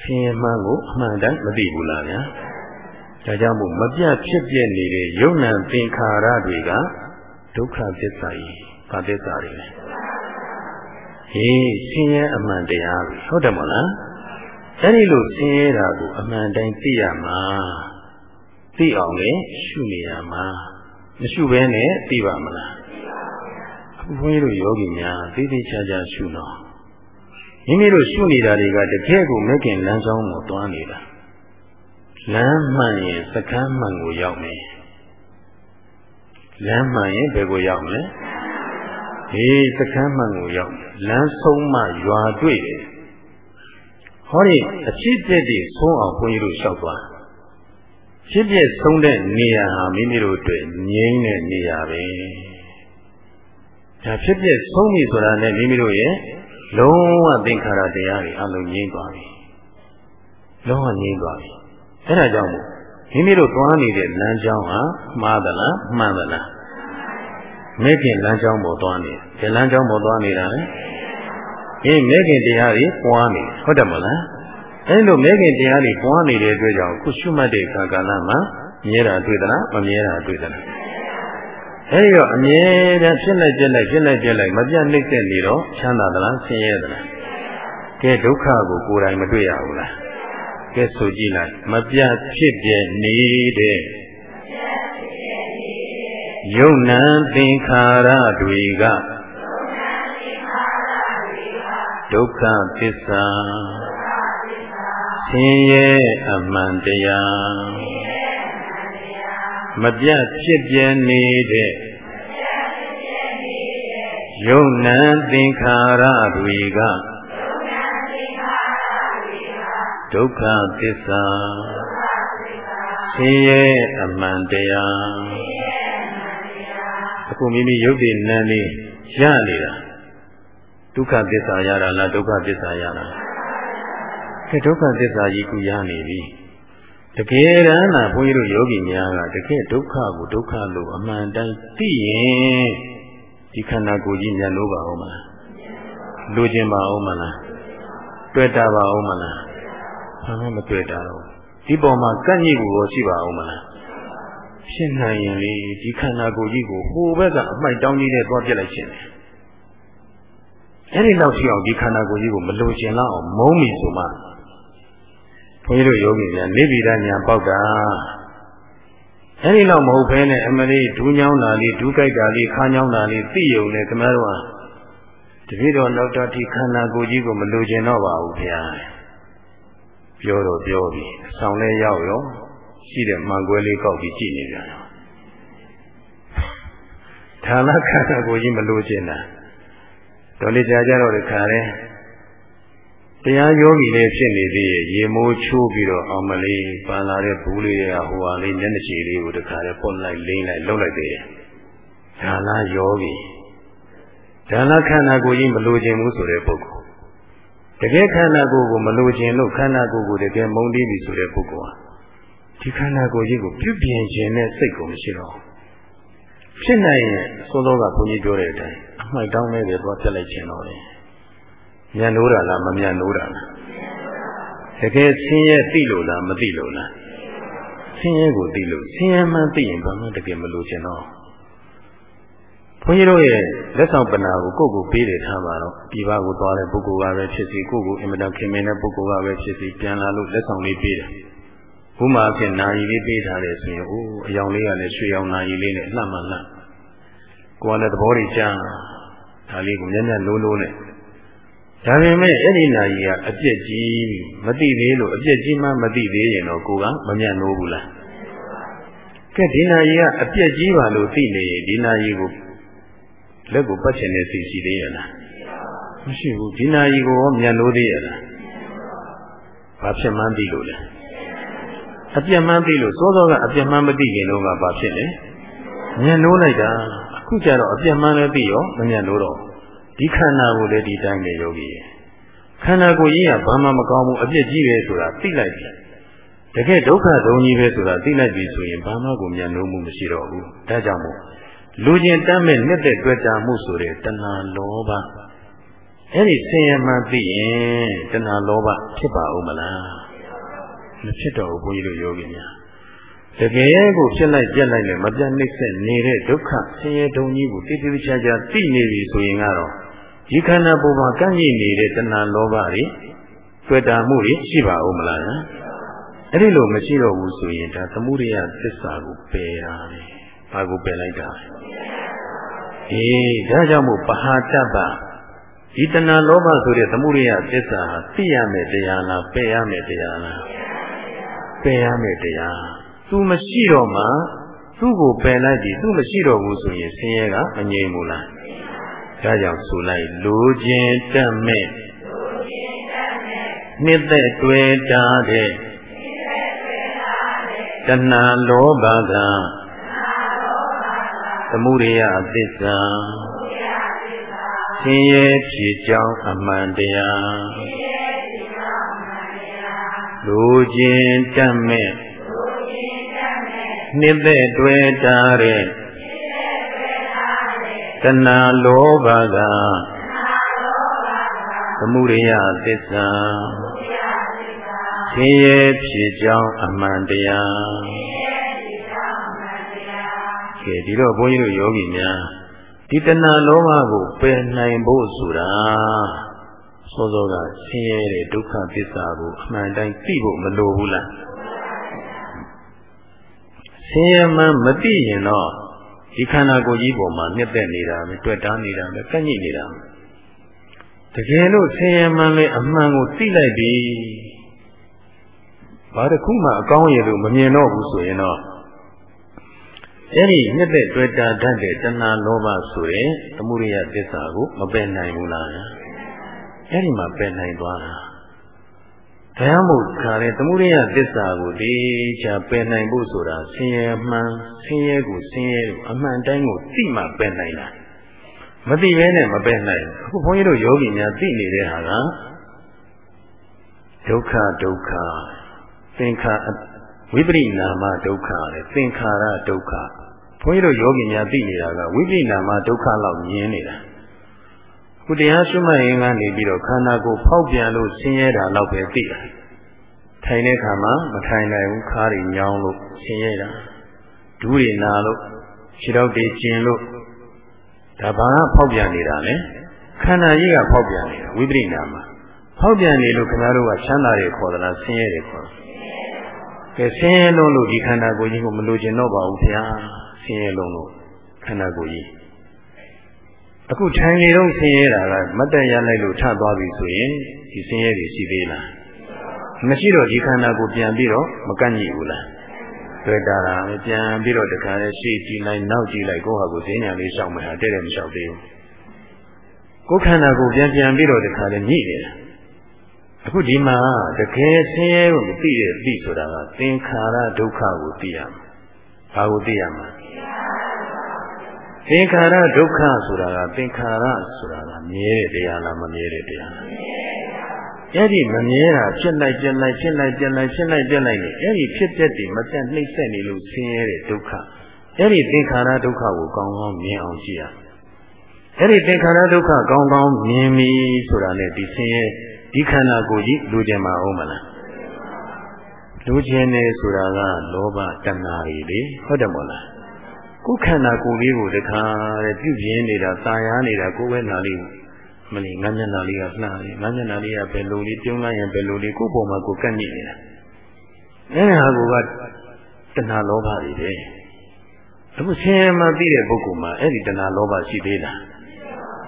ဆင်းရဲမှန်းကိုအမှန်တမ်းမသိဘူးလားဗျာဒါကြောင့်မို့မပြဖြစ်ပြနေတဲ့ယုံ nant သင်္ခါရတွေက ဒုက္ခသစ္စာကြီးဘာသစ္စာတွေလဲဟေးဆင်းရဲအမှန်တရားပဲဟုတ်တယ်မလားအဲ့ဒီလိုဆင်းရဲတာကိုအမှန်တိုင်းသိရမှာသိအောင်လေရှုနေရမှာမရှုဘဲနဲ့သိပါမလားအခုဘုန်းကြီးတို့ယောဂီများသိသိချာချာရှုတော့မိမိတို့ရှုနေတာတွေကတကယ်ကိုမကင်လမ်းကြောင်းကိုတွားနေတာလမ်းမှန်ရင်စကမ်းမှန်ကိုရောက်မယ် လမ်းမှန်ရင်ဘယ်ကိုရောက်မလဲဟေးစကမ်းမှန်ကိုရောက်လမ်းဆုံးမှရွာတွေ့တယ်ဟောဒီအဖြစ်ပြည့်တည်ဆုံးအောင်ဘုန်းကြီးတို့လျှောက်သွားဖြစ်ပြည့်ဆုံးတဲ့နေရာဟာမိမိတို့အတွက်ငြိမ်းတဲ့နေရာပဲဒါဖြစ်ဖြစ်ဆုံးပြီဆိုတာနဲ့မိမိတို့ရဲ့လုံးဝသင်္ခါရတရားတွေအလုံးငြိမ်းသွားပြီလုံးဝငြိမ်းသွားပြီအဲဒါကြောင့်မိမိတို့သွားနေတဲ့လမ်းကြောင်းဟာမှားသလားမှန်သလား မဲခင်လမ်းကြောင်းပေါ်သွားနေဒီလမ်းကြောင်းပေါ်သွားနေတာလေအေးမဲခင်တရားတွေပွားနေဟုတ်တယ်မလားအဲလိုမဲခင်တရားတွေပွားနေတဲ့အတွက်ကြောင့်ခုရှုမှတ်တဲ့ခါကာလမှာမြဲတာတွေ့သလားမမြဲတာတွေ့သလားအဲဒီတော့အမြဲတမ်းဖြစ်လိုက်ပြက်လိုက်ဖြစ်လိုက်ပြက်လိုက်မပြတ်နှိမ့်သက်နေတော့ချမ်းသာသလားဆင်းရဲသလားကဲဒုက္ခကိုကိုယ်တိုင်မတွေ့ရဘူးလားကဲဆိုကြည့်လိုက်မပြတ်ဖြစ်ပြနေတဲ့ ယုံနံသင်္ခါရတွေကဒုက္ခသစ္စာဆင်းရဲအမှန်တရားမပြတ်ဖြစ်ပြနေတဲ့ယုံနံသင်္ခါရတွေကဒုက္ခသစ္စာဆင်းရဲအမှန်တရား အခုမိမိယုတ်တဲ့နာနေရနေတာဒုက္ခသစ္စာရတာလားဒုက္ခသစ္စာရတာကဲဒုက္ခသစ္စာကြီးကူရနေပြီတကယ်တမ်းသာဘုန်းကြီးတို့ယောဂီများကတကယ်ဒုက္ခကိုဒုက္ခလို့အမှန်တိုင်းသိရင်ဒီခန္ဓာကိုယ်ကြီးမြန်လို့ပါအောင်မလားလူကျင်ပါအောင်မလားတွေ့တာပါအောင်မလားဘာမှမတွေ့တာတော့ဒီပေါ်မှာကန့်ညိကိုရောရှိပါအောင်မလား ဖြစ်နိုင်ရင်လေဒီခန္ဓာကိုယ်ကြီးကိုဟိုဘက်ကအမိုက်တောင်းကြီးနဲ့သွားပြစ်လိုက်ခြင်းတယ်အဲ့ဒီလောက်ရှိအောင်ဒီခန္ဓာကိုယ်ကြီးကိုမလိုချင်တော့အောင်မုန်းမိဆိုမှဘုန်းကြီးတို့ယောဂီများနေဗိဒညာပေါက်တာအဲဒီတော့မဟုတ်ဘဲနဲ့အမလေးဒူးညောင်းတာလေးဒူးကြိုက်တာလေးခါညောင်းတာလေးသိယုံနဲ့ခမတော်ကတပည့်တော်နောက်တော်ဒီခန္ဓာကိုယ်ကြီးကိုမလိုချင်တော့ပါဘူးဗျာပြောတော့ပြောပြီဆောင်လဲရောက်ရော ရှိတဲ့မှန်ကွဲလေးကောက်ပြီးကြည့်နေပြန်တော့ဌာနခန္ဓာကိုယ်ကြီးမလိုချင်တာဒေါ်လေးကြာကြတော့ဒီခါလဲတရားယောဂီလေးဖြစ်နေသေးရဲ့ရေမိုးချိုးပြီးတော့အောင်မလေးပန်လာတဲ့ဘူးလေးကဟိုဟာလေးမျက်နှာချီလေးကိုတခါလဲပွန်လိုက်လိမ့်လိုက်လှုပ်လိုက်သေးတယ်ဒါလားယောဂီဒါလားခန္ဓာကိုယ်ကြီးမလိုချင်ဘူးဆိုတဲ့ပုဂ္ဂိုလ်တကယ်ခန္ဓာကိုယ်ကိုမလိုချင်လို့ခန္ဓာကိုယ်ကိုတကယ်မုန်းတီးပြီဆိုတဲ့ပုဂ္ဂိုလ်ဟာ ဒီခန္ဓာကိုယ်ကြီးကိုပြုပြင်ခြင်းနဲ့စိတ်ကိုမရှိတော့ဖြစ်နိုင်ရင်သို့သောကဘုန်းကြီးပြောတဲ့အတိုင်းအမှိုက်တောင်းလေးတွေသွားပြက်လိုက်ခြင်းတော့လေမြန်လို့တာလားမမြန်လို့တာလားတကယ်ဆင်းရဲသိလို့လားမသိလို့လားဆင်းရဲကိုသိလို့ဆင်းရဲမှန်းသိရင်ဘာမှတကယ်မလို့ချင်တော့ဘုန်းကြီးတို့ရဲ့လက်ဆောင်ပနာကိုကိုယ့်ကိုပေးတယ်ထားပါတော့ဒီဘာကိုသွားတဲ့ပုဂ္ဂိုလ်ကပဲဖြစ်စီကိုယ့်ကိုအင်မတန်ခင်မင်တဲ့ပုဂ္ဂိုလ်ကပဲဖြစ်စီပြန်လာလို့လက်ဆောင်လေးပေးတယ် ဘုမာအဖြစ်နာယီလေးပေးထားတယ်ဆိုရင်အိုးအယောင်လေးကလည်းရွှေရောင်နာယီလေးနဲ့လှမှလှကိုယ်ကလည်းသဘောတွေကြားဒါလေးကိုမျက်မျက်နိုးနိုးနဲ့ဒါပေမဲ့အဲ့ဒီနာယီကအပြစ်ကြီးမသိသေးလို့အပြစ်ကြီးမှမသိသေးရင်တော့ကိုကမမျက်နိုးဘူးလားကဲဒီနာယီကအပြစ်ကြီးပါလို့သိနေရင်ဒီနာယီကိုလက်ကိုပတ်ချင်တဲ့စိတ်ရှိသေးရဲ့လားမရှိဘူးဒီနာယီကိုရောမျက်နိုးသေးရဲ့လားဘာဖြစ်မှန်းသိလို့လဲ အပြတ်မှန်းသိလို့စောစောကအပြတ်မှန်းမသိခင်တော့ကဘာဖြစ်လဲမျက်နိုးလိုက်တာအခုကျတော့အပြတ်မှန်းလည်းသိရောမမျက်နိုးတော့ဒီခန္ဓာကိုလည်းဒီတိုင်းပဲယောဂီခန္ဓာကိုယ်ကြီးကဘာမှမကောင်းဘူးအပြစ်ကြီးပဲဆိုတာသိလိုက်ပြီတကယ်ဒုက္ခဒုံကြီးပဲဆိုတာသိလိုက်ပြီဆိုရင်ဘာမှကိုမျက်နှိုးမှုမရှိတော့ဘူးဒါကြောင့်မို့လူကျင်တတ်မဲ့နှစ်သက်တွေ့တာမှုဆိုတဲ့တဏှာလောဘအဲ့ဒီဆင်းရဲမှသိရင်တဏှာလောဘဖြစ်ပါဦးမလား မဖြစ်တော့ဘူးဘုန်းကြီးတို့ယောဂီများတကယ်ကိုဖြစ်လိုက်ပြက်လိုက်နဲ့မပြတ်နှိမ့်ဆက်နေတဲ့ဒုက္ခဆင်းရဲဒုံကြီးကိုတိတိကျကျသိနေပြီဆိုရင်ကတော့ဒီခန္ဓာပေါ်မှာကန့်ညိနေတဲ့တဏှာလောဘတွေတွေ့တာမှုတွေရှိပါဦးမလားနော်အဲ့ဒီလိုမရှိတော့ဘူးဆိုရင်ဒါသမှုရိယသစ္စာကိုပယ်တာပဲဘာကိုပယ်လိုက်တာအေးဒါကြောင့်မို့ပဟာတ္တပဒီတဏှာလောဘဆိုတဲ့သမှုရိယသစ္စာဟာသိရမယ်တရားလားပယ်ရမယ်တရားလား ပယ်ရမယ်တရားသူမရှိတော့မှသူ့ကိုပယ်လိုက်ပြီသူမရှိတော့ဘူးဆိုရင်ဆင်းရဲကမငြိမ်ဘူးလားဒါကြောင့်ဆိုလိုက်လိုခြင်းတတ်မဲ့နှစ်သက်တွေ့တာတဲ့တဏှာလောဘကသမုဒယသစ္စာဆင်းရဲဖြစ်ကြောင်းအမှန်တရား လိုခြင်းတတ်မဲ့နှစ်သက်တွေ့တာတဲ့တဏှာလောဘကသမုဒယသစ္စာဆင်းရဲဖြစ်ကြောင်းအမှန်တရားကဲဒီတော့ဘုန်းကြီးတို့ယောဂီများဒီတဏှာလောဘကိုပယ်နိုင်ဖို့ဆိုတာ စောစောကဆင်းရဲတဲ့ဒုက္ခသစ္စာကိုအမှန်တိုင်းသိဖို့မလိုဘူးလားဆင်းရဲမှမသိရင်တော့ဒီခန္ဓာကိုယ်ကြီးပေါ်မှာနှစ်သက်နေတာပဲတွေ့တာနေတာပဲကန့်ညိနေတာတကယ်လို့ဆင်းရဲမှလည်းအမှန်ကိုသိလိုက်ပြီဘာတစ်ခုမှအကောင်းရလို့မမြင်တော့ဘူးဆိုရင်တော့အဲ့ဒီနှစ်သက်တွေ့တာတတ်တဲ့တဏှာလောဘဆိုရင်သမုဒိယသစ္စာကိုမပယ်နိုင်ဘူးလား အဲ့ဒီမှာပယ်နိုင်သွားတာတရားမို့ခါတဲ့သမုဒိယသစ္စာကိုဒီချာပယ်နိုင်ဖို့ဆိုတာဆင်းရဲမှန်ဆင်းရဲကိုဆင်းရဲကိုအမှန်တိုင်းကိုသိမှပယ်နိုင်တာမသိဘဲနဲ့မပယ်နိုင်အခုဘုန်းကြီးတို့ယောဂီများသိနေတဲ့ဟာကဒုက္ခဒုက္ခသင်္ခါဝိပရိနာမဒုက္ခလေသင်္ခါရဒုက္ခဘုန်းကြီးတို့ယောဂီများသိနေတာကဝိပရိနာမဒုက္ခလောက်မြင်နေတာ ခုတရားရှုမှတ်ရင်ကနေပြီးတော့ခန္ဓာကိုယ်ဖောက်ပြန်လို့ဆင်းရဲတာတော့ပဲသိတာထိုင်တဲ့ခါမှာမထိုင်နိုင်ဘူးခါးတွေညောင်းလို့ဆင်းရဲတာဒူးတွေနာလို့ခြေထောက်တွေကျင်လို့ဒါဘာဖောက်ပြန်နေတာလဲခန္ဓာကြီးကဖောက်ပြန်နေတာဝိပရိနာမှာဖောက်ပြန်နေလို့ခင်ဗျားတို့ကချမ်းသာတွေခေါ်သလားဆင်းရဲတွေခေါ်ကဲဆင်းရဲလုံးလို့ဒီခန္ဓာကိုယ်ကြီးကိုမလိုချင်တော့ပါဘူးဗျာဆင်းရဲလုံးလို့ခန္ဓာကိုယ်ကြီး အခုထိုင်နေတော့ဆင်းရဲတာကမတ်တရလိုက်လို့ထသွားပြီဆိုရင်ဒီဆင်းရဲတွေရှိသေးလားမရှိတော့ဒီခန္ဓာကိုပြန်ပြီးတော့မကန့်ညိဘူးလားတွေ့တာလားပြန်ပြီးတော့တခါလေရှေ့ကြည့်လိုက်နောက်ကြည့်လိုက်ကိုယ့်ဟာကိုယ်ဈဉ္ညာလေးရှောက်မယ်ဟာတဲ့တယ်မလျှောက်သေးဘူးကိုယ်ခန္ဓာကိုပြန်ပြန်ပြီးတော့တခါလေညှိနေတာအခုဒီမှာတကယ်ဆင်းရဲကိုသိတဲ့သိဆိုတာကသင်္ခါရဒုက္ခကိုသိရမှာဘာကိုသိရမှာ သင်္ခါရဒုက္ခဆိုတာကသင်္ခါရဆိုတာကမြဲတဲ့တရားလားမမြဲတဲ့တရားလားအဲ့ဒီမမြဲတာဖြစ်လိုက်ပြက်လိုက်ဖြစ်လိုက်ပြက်လိုက်ဖြစ်လိုက်ပြက်လိုက်နေအဲ့ဒီဖြစ်တဲ့တည်းမပြတ်နှိမ့်ဆက်နေလို့ဆင်းရဲတဲ့ဒုက္ခအဲ့ဒီသင်္ခါရဒုက္ခကိုကောင်းကောင်းမြင်အောင်ကြည့်ရအဲ့ဒီသင်္ခါရဒုက္ခကောင်းကောင်းမြင်ပြီဆိုတာနဲ့ဒီဆင်းရဲဒီခန္ဓာကိုယ်ကြီးလူကျင်မှာအောင်မလားလူကျင်နေဆိုတာကလောဘတဏှာတွေလေဟုတ်တယ်မို့လား ကိုယ်ခန္ဓာကိုယ်လေးကိုတခါတဲ့ပြုပြင်းနေတာตาရနေတာကိုယ်ဝဲနာလေးမနေငါမျက်နှာလေးကလှနေငါမျက်နှာလေးကဘယ်လိုလေးပြုံးလိုက်ရင်ဘယ်လိုလေးကိုယ်ပေါ်မှာကိုယ်ကန့်ညိနေတာအဲဟာကိုကတဏှာလောဘတွေပဲအခုဆင်းရဲမှပြီးတဲ့ပုဂ္ဂိုလ်မှာအဲ့ဒီတဏှာလောဘရှိသေးလား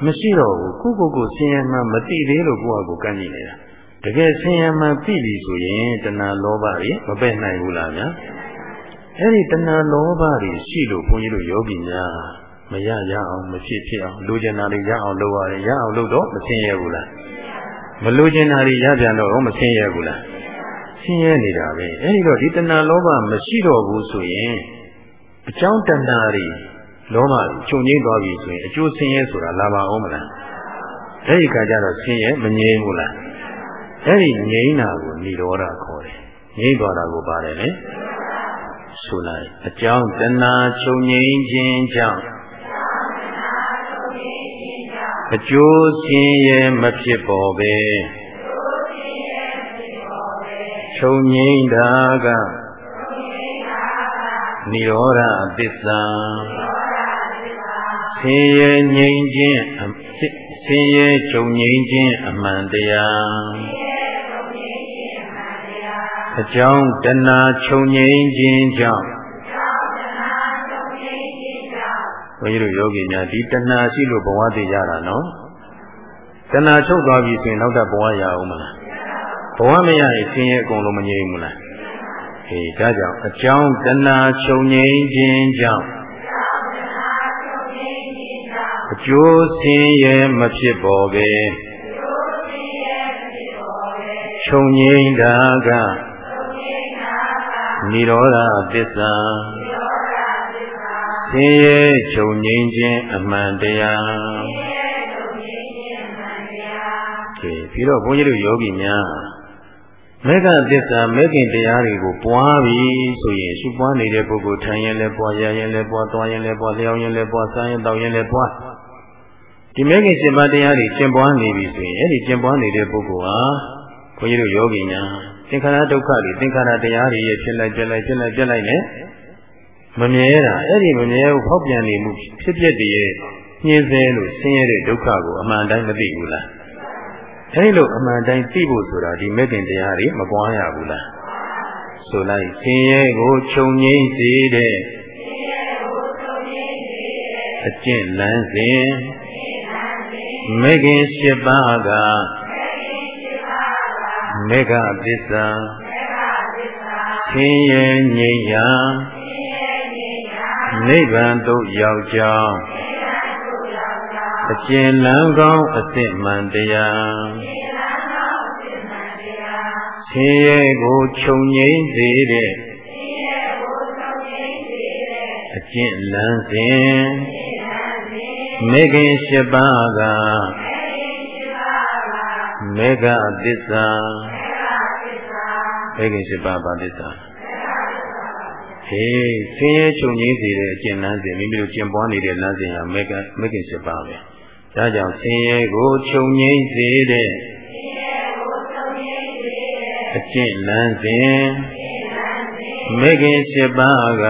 မရှိတော့ဘူးကိုယ့်ကိုယ်ကိုဆင်းရဲမှမသိသေးလို့ကိုယ့်ဟာကိုယ်ကန့်ညိနေတာတကယ်ဆင်းရဲမှပြီးပြီဆိုရင်တဏှာလောဘတွေမပယ်နိုင်ဘူးလားဗျာ အဲ့ဒီတဏှာလောဘတွေရှိလို့ဘုန်းကြီးတို့ယောဂီများမရရအောင်မဖြစ်ဖြစ်အောင်လိုချင်တာတွေရအောင်လုပ်ရတယ်ရအောင်လုပ်တော့မဆင်းရဲဘူးလားမလိုချင်တာတွေရပြန်တော့မဆင်းရဲဘူးလားဆင်းရဲနေတာပဲအဲ့ဒီတော့ဒီတဏှာလောဘမရှိတော့ဘူးဆိုရင်အကြောင်းတဏှာတွေလောဘချုပ်ငိမ့်သွားပြီဆိုရင်အကျိုးဆင်းရဲဆိုတာလာပါအောင်မလားအဲ့ဒီခါကျတော့ဆင်းရဲမငြိမ်းဘူးလားအဲ့ဒီငြိမ်းတာကိုនិရောဓခေါ်တယ်ငြိမ်းသွားတာကိုပါတယ်လေ ဆိုလိုက်အကြောင်းတဏှာချုပ်ငြိမ်းခြင်းကြောင့်အကျိုးဆင်းရဲမဖြစ်ပေါ်ပဲချုပ်ငြိမ်းတာကនិရောဓသစ္စာဆင်းရဲငြိမ်းခြင်းဆင်းရဲချုပ်ငြိမ်းခြင်းအမှန်တရား အကြောင်းတဏှာချုပ်ငြိမ်းခြင်းကြောင့်ဘုန်းကြီးတို့ယောဂီများဒီတဏှာရှိလို့ဘဝတည်ရတာနော်တဏှာချုပ်သွားပြီဆိုရင်နောက်တော့ဘဝရအောင်မလားဘဝမရရင်ဆင်းရဲအကုန်လုံးမငြိမ်းဘူးလားအေးဒါကြောင့်အကြောင်းတဏှာချုပ်ငြိမ်းခြင်းကြောင့်အကျိုးဆင်းရဲမဖြစ်ပေါ်ပဲချုပ်ငြိမ်းတာက និရောဓသစ္စာဆင်းရဲချုပ်ငြိမ်းခြင်းအမှန်တရားကဲပြီးတော့ဘုန်းကြီးတို့ယောဂီများမေဃသစ္စာမေခင်တရားတွေကိုပွားပြီဆိုရင်ရှုပွားနေတဲ့ပုဂ္ဂိုလ်ထိုင်ရင်လည်းပွားရရင်လည်းပွားသွားရင်လည်းပွားလျောင်းရင်လည်းပွားစားရင်တောက်ရင်လည်းပွားဒီမေခင်ရှင်ပါတရားတွေကျင့်ပွားနေပြီဆိုရင်အဲ့ဒီကျင့်ပွားနေတဲ့ပုဂ္ဂိုလ်ဟာဘုန်းကြီးတို့ယောဂီများ သင်္ခါရဒုက္ခတွေသင်္ခါရတရားတွေရဲ့ဖြစ်လိုက်ပြက်လိုက်ဖြစ်လိုက်ပြက်လိုက်နဲ့မမြဲတာအဲ့ဒီမမြဲဘူးဖောက်ပြန်နေမှုဖြစ်ဖြစ်တည်းရဲ့ညှင်းဆဲလို့ဆင်းရဲတဲ့ဒုက္ခကိုအမှန်တိုင်းမသိဘူးလားအဲဒီလိုအမှန်တိုင်းသိဖို့ဆိုတာဒီမဲ့ခင်တရားတွေမပွားရဘူးလားဆိုလိုက်ဆင်းရဲကိုခြုံငိမ့်စေတဲ့အကျင့်လန်းစဉ်မဲ့ခင်၈ပါးက မေဃသစ္စာဆင်းရဲငြိမ်းရာနိဗ္ဗာန်သို့ရောက်ကြောင်းအကျဉ်းလန်းကောင်းအစစ်မှန်တရားဆင်းရဲကိုခြုံငိမ့်စေတဲ့အကျင့်လန်းစဉ်မေခင်ရှိပါက မေဃသစ္စာမေခင်ရှိပါပါသစ္စာဟေးဆင်းရဲချုပ်ငြိမ်းစေတဲ့အကျင့်လန်းစဉ်မိမိတို့ကျင့်ပွားနေတဲ့လမ်းစဉ်ဟာမေကမေခင်ရှိပါပဲဒါကြောင့်ဆင်းရဲကိုချုပ်ငြိမ်းစေတဲ့အကျင့်လန်းစဉ်မေခင်ရှိပါက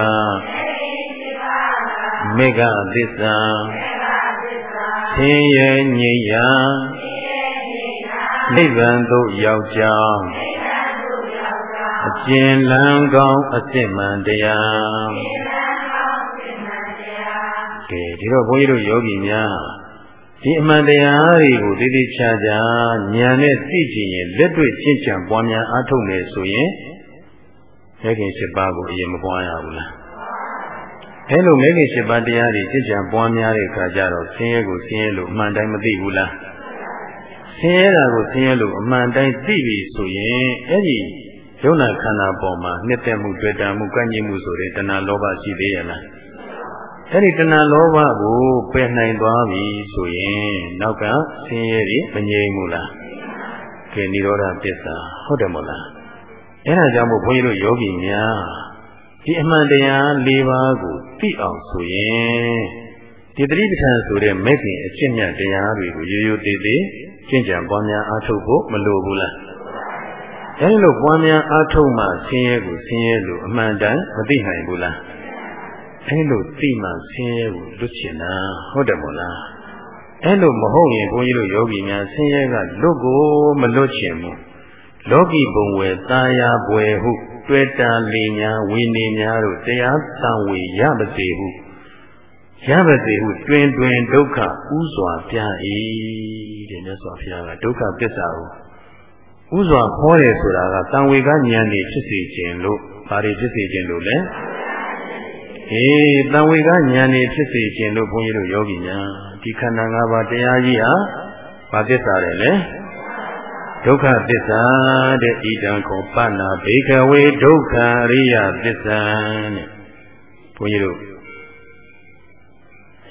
မေဃသစ္စာဆင်းရဲငြိမ်းရာ နိဗ္ဗာန်သို့ရောက်ကြောင်းအကျဉ်လန်းကောင်းအစစ်မှန်တရားကဲဒီတော့ဘုန်းကြီးတို့ယောဂီများဒီအမှန်တရားတွေကိုသိသိချာချာဉာဏ်နဲ့သိကြည့်ရင်လက်တွေ့ရှင်းချံပွားများအားထုတ်မယ်ဆိုရင်မဲခင်၈ပါးကိုအရင်မပွားရဘူးလားအဲလိုမဲခင်၈ပါးတရားတွေရှင်းချံပွားများတဲ့အခါကျတော့ဆင်းရဲကိုဆင်းရဲလို့အမှန်တိုင်းမသိဘူးလားဆ င်းရဲတာကိုဆင်းရဲလို့အမှန်တိုင်းသိပြီဆိုရင်အဲ့ဒီယုံနာခန္ဓာပေါ်မှာနှစ်သက်မှုတွေ့တာမှုကန့်ညှိမှုဆိုတဲ့တဏှာလောဘရှိသေးရဲ့လားမအဲ့ဒီတဏှာလောဘကိုပယ်နိုင်သွားပြီဆိုရင်နောက်ကဆင်းရဲတွေမငြိမ်ဘူးလားကဲនិရောဓပစ္စဟုတ်တယ်မို့လားအဲ့ဒါကြောင့်မို့ဘုန်းကြီးတို့ယောဂီများဒီအမှန်တရား၄ပါးကိုသိအောင်ဆိုရင်ဒီတိပဋ္ဌာန်ဆိုတဲ့မဲ့ခင်အကျင့်မြတ်တရားတွေကိုရိုးရိုးသေးသေး ကျင့်ကြံပွားများအားထုတ်ဖို့မလိုဘူးလားအဲဒီလိုပွားများအားထုတ်မှဆင်းရဲကိုဆင်းရဲလို့အမှန်တန်မသိနိုင်ဘူးလားအဲလိုသိမှဆင်းရဲကိုလွတ်ချင်တာဟုတ်တယ်မို့လားအဲလိုမဟုတ်ရင်ဘုန်းကြီးတို့ယောဂီများဆင်းရဲကလွတ်ကိုမလွတ်ချင်ဘူးလောကီဘုံဝယ်ตาယာပွယ်ဟုတွေ့တာလေများဝိနေများတို့တရားတန်ဝေရပါစေဟုရပါစေဟုတွင်တွင်ဒုက္ခဥစွာပြ၏တဲ့ မြတ်စွာဘုရားကဒုက္ခပစ္စာကိုဥစွာဟောတယ်ဆိုတာကတန်ဝေကဉာဏ်နေဖြစ်စေခြင်းလို့ဘာတွေဖြစ်စေခြင်းလို့လဲအေးတန်ဝေကဉာဏ်နေဖြစ်စေခြင်းလို့ဘုန်းကြီးတို့ယောဂီများဒီခန္ဓာ၅ပါးတရားကြီးဟာဘာသစ္စာလဲလဲဒုက္ခသစ္စာတဲ့ဣဒံခောပနာဘေကဝေဒုက္ခရိယသစ္စာတဲ့ဘုန်းကြီးတို့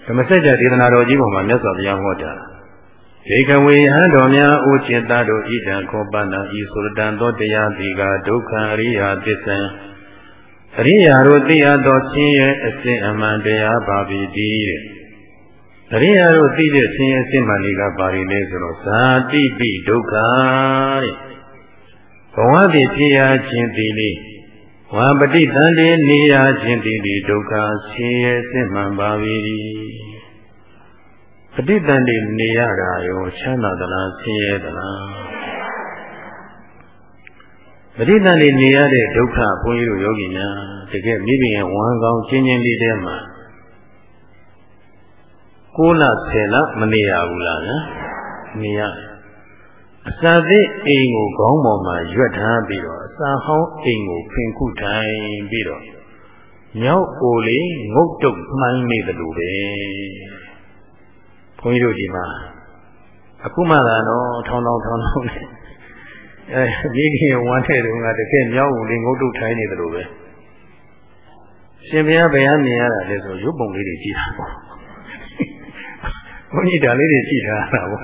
ဓမ္မစကြာဒေသနာတော်ကြီးပေါ်မှာမြတ်စွာဘုရားဟောတာ ဘေကဝေဟံတော်များအိုจิตတို့ဣဒံခောပနာဤဆိုရတံသောတရားဒီကဒုက္ခရိယသစ္စာအရိယာတို့သိရသောဆင်းရဲအစဉ်အမှန်တရားပါပြီတည်းတဲ့အရိယာတို့သိတဲ့ဆင်းရဲအစဉ်မှန်တွေကပါရီလဲဆိုတော့ဇာတိပိဒုက္ခတဲ့ဘဝတည်ဖြစ်ရခြင်းတည်လေဝါပฏิတန်တေနေရခြင်းတည်လေဒုက္ခဆင်းရဲအစဉ်မှန်ပါပြီ ပฏิတန်တေနေရတာရောချမ်းသာသလားဆင်းရဲသလားပရိသတ်လေးနေရတဲ့ဒုက္ခဘုန်းကြီးတို့ယောဂီများတကယ်မိဘရဲ့ဝမ်းကောင်းချင်းချင်းလေးထဲမှာ9လ10လမနေရဘူးလားညာနေရအစာသစ်အိမ်ကိုခေါင်းပေါ်မှာရွက်ထားပြီးတော့အစာဟောင်းအိမ်ကိုဖင်ခုထိုင်ပြီးတော့မြောက်အိုလေးငုတ်တုတ်မှိုင်းနေတယ်လို့ပဲ ဘုန်းကြီးတို့ဒီမှာအခုမှသာတော့ထောင်းထောင်းထောင်းထောင်းနဲ့အဲမိခင်ဝမ်းတဲ့တုန်းကတကယ်မြောက်ဦးလေးငုတ်တုတ်ထိုင်းနေတယ်လို့ပဲရှင်ဘုရားဘယ်ဟာမြင်ရတာလဲဆိုရုပ်ပုံလေးတွေကြည့်တာပေါ့ဘုန်းကြီးဒါလေးတွေကြည့်ထားတာပေါ့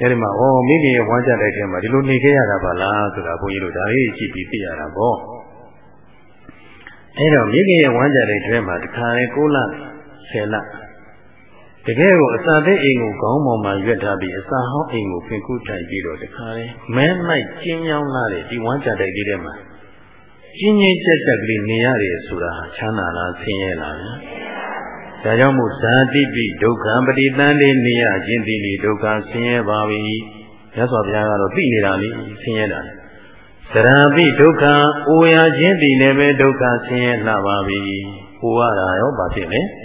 အဲဒီမှာဩမိခင်ရဲ့ဝမ်းကြတဲ့ထဲမှာဒီလိုနေခဲ့ရတာပါလားဆိုတာဘုန်းကြီးတို့ဒါလေးကြည့်ပြီးသိရတာပေါ့အဲတော့မိခင်ရဲ့ဝမ်းကြတဲ့ထဲမှာတခါလေ6လ10လ တကယ်ကိုအစာတဲ့အိမ်ကိုခေါင်းပေါ်မှာရွက်ထားပြီးအစာဟောင်းအိမ်ကိုဖင်ခုထိုင်ပြီးတော့တခါလေမဲလိုက်ကျင်းကြောင်းလာတဲ့ဒီဝမ်းကြတဲ့ကြီးထဲမှာကျင်းချင်းကြက်ကြက်ကလေးနေရတယ်ဆိုတာချမ်းသာလားဆင်းရဲလားဗျာဒါကြောင့်မို့ဇာတိပိဒုက္ခပရိသန္တိနေရခြင်းတိလိဒုက္ခဆင်းရဲပါပြီမြတ်စွာဘုရားကတော့သိနေတာလေဆင်းရဲတာလေသရပိဒုက္ခအိုရခြင်းတိလည်းပဲဒုက္ခဆင်းရဲလှပါပြီဟိုရတာရောဘာဖြစ်လဲဆ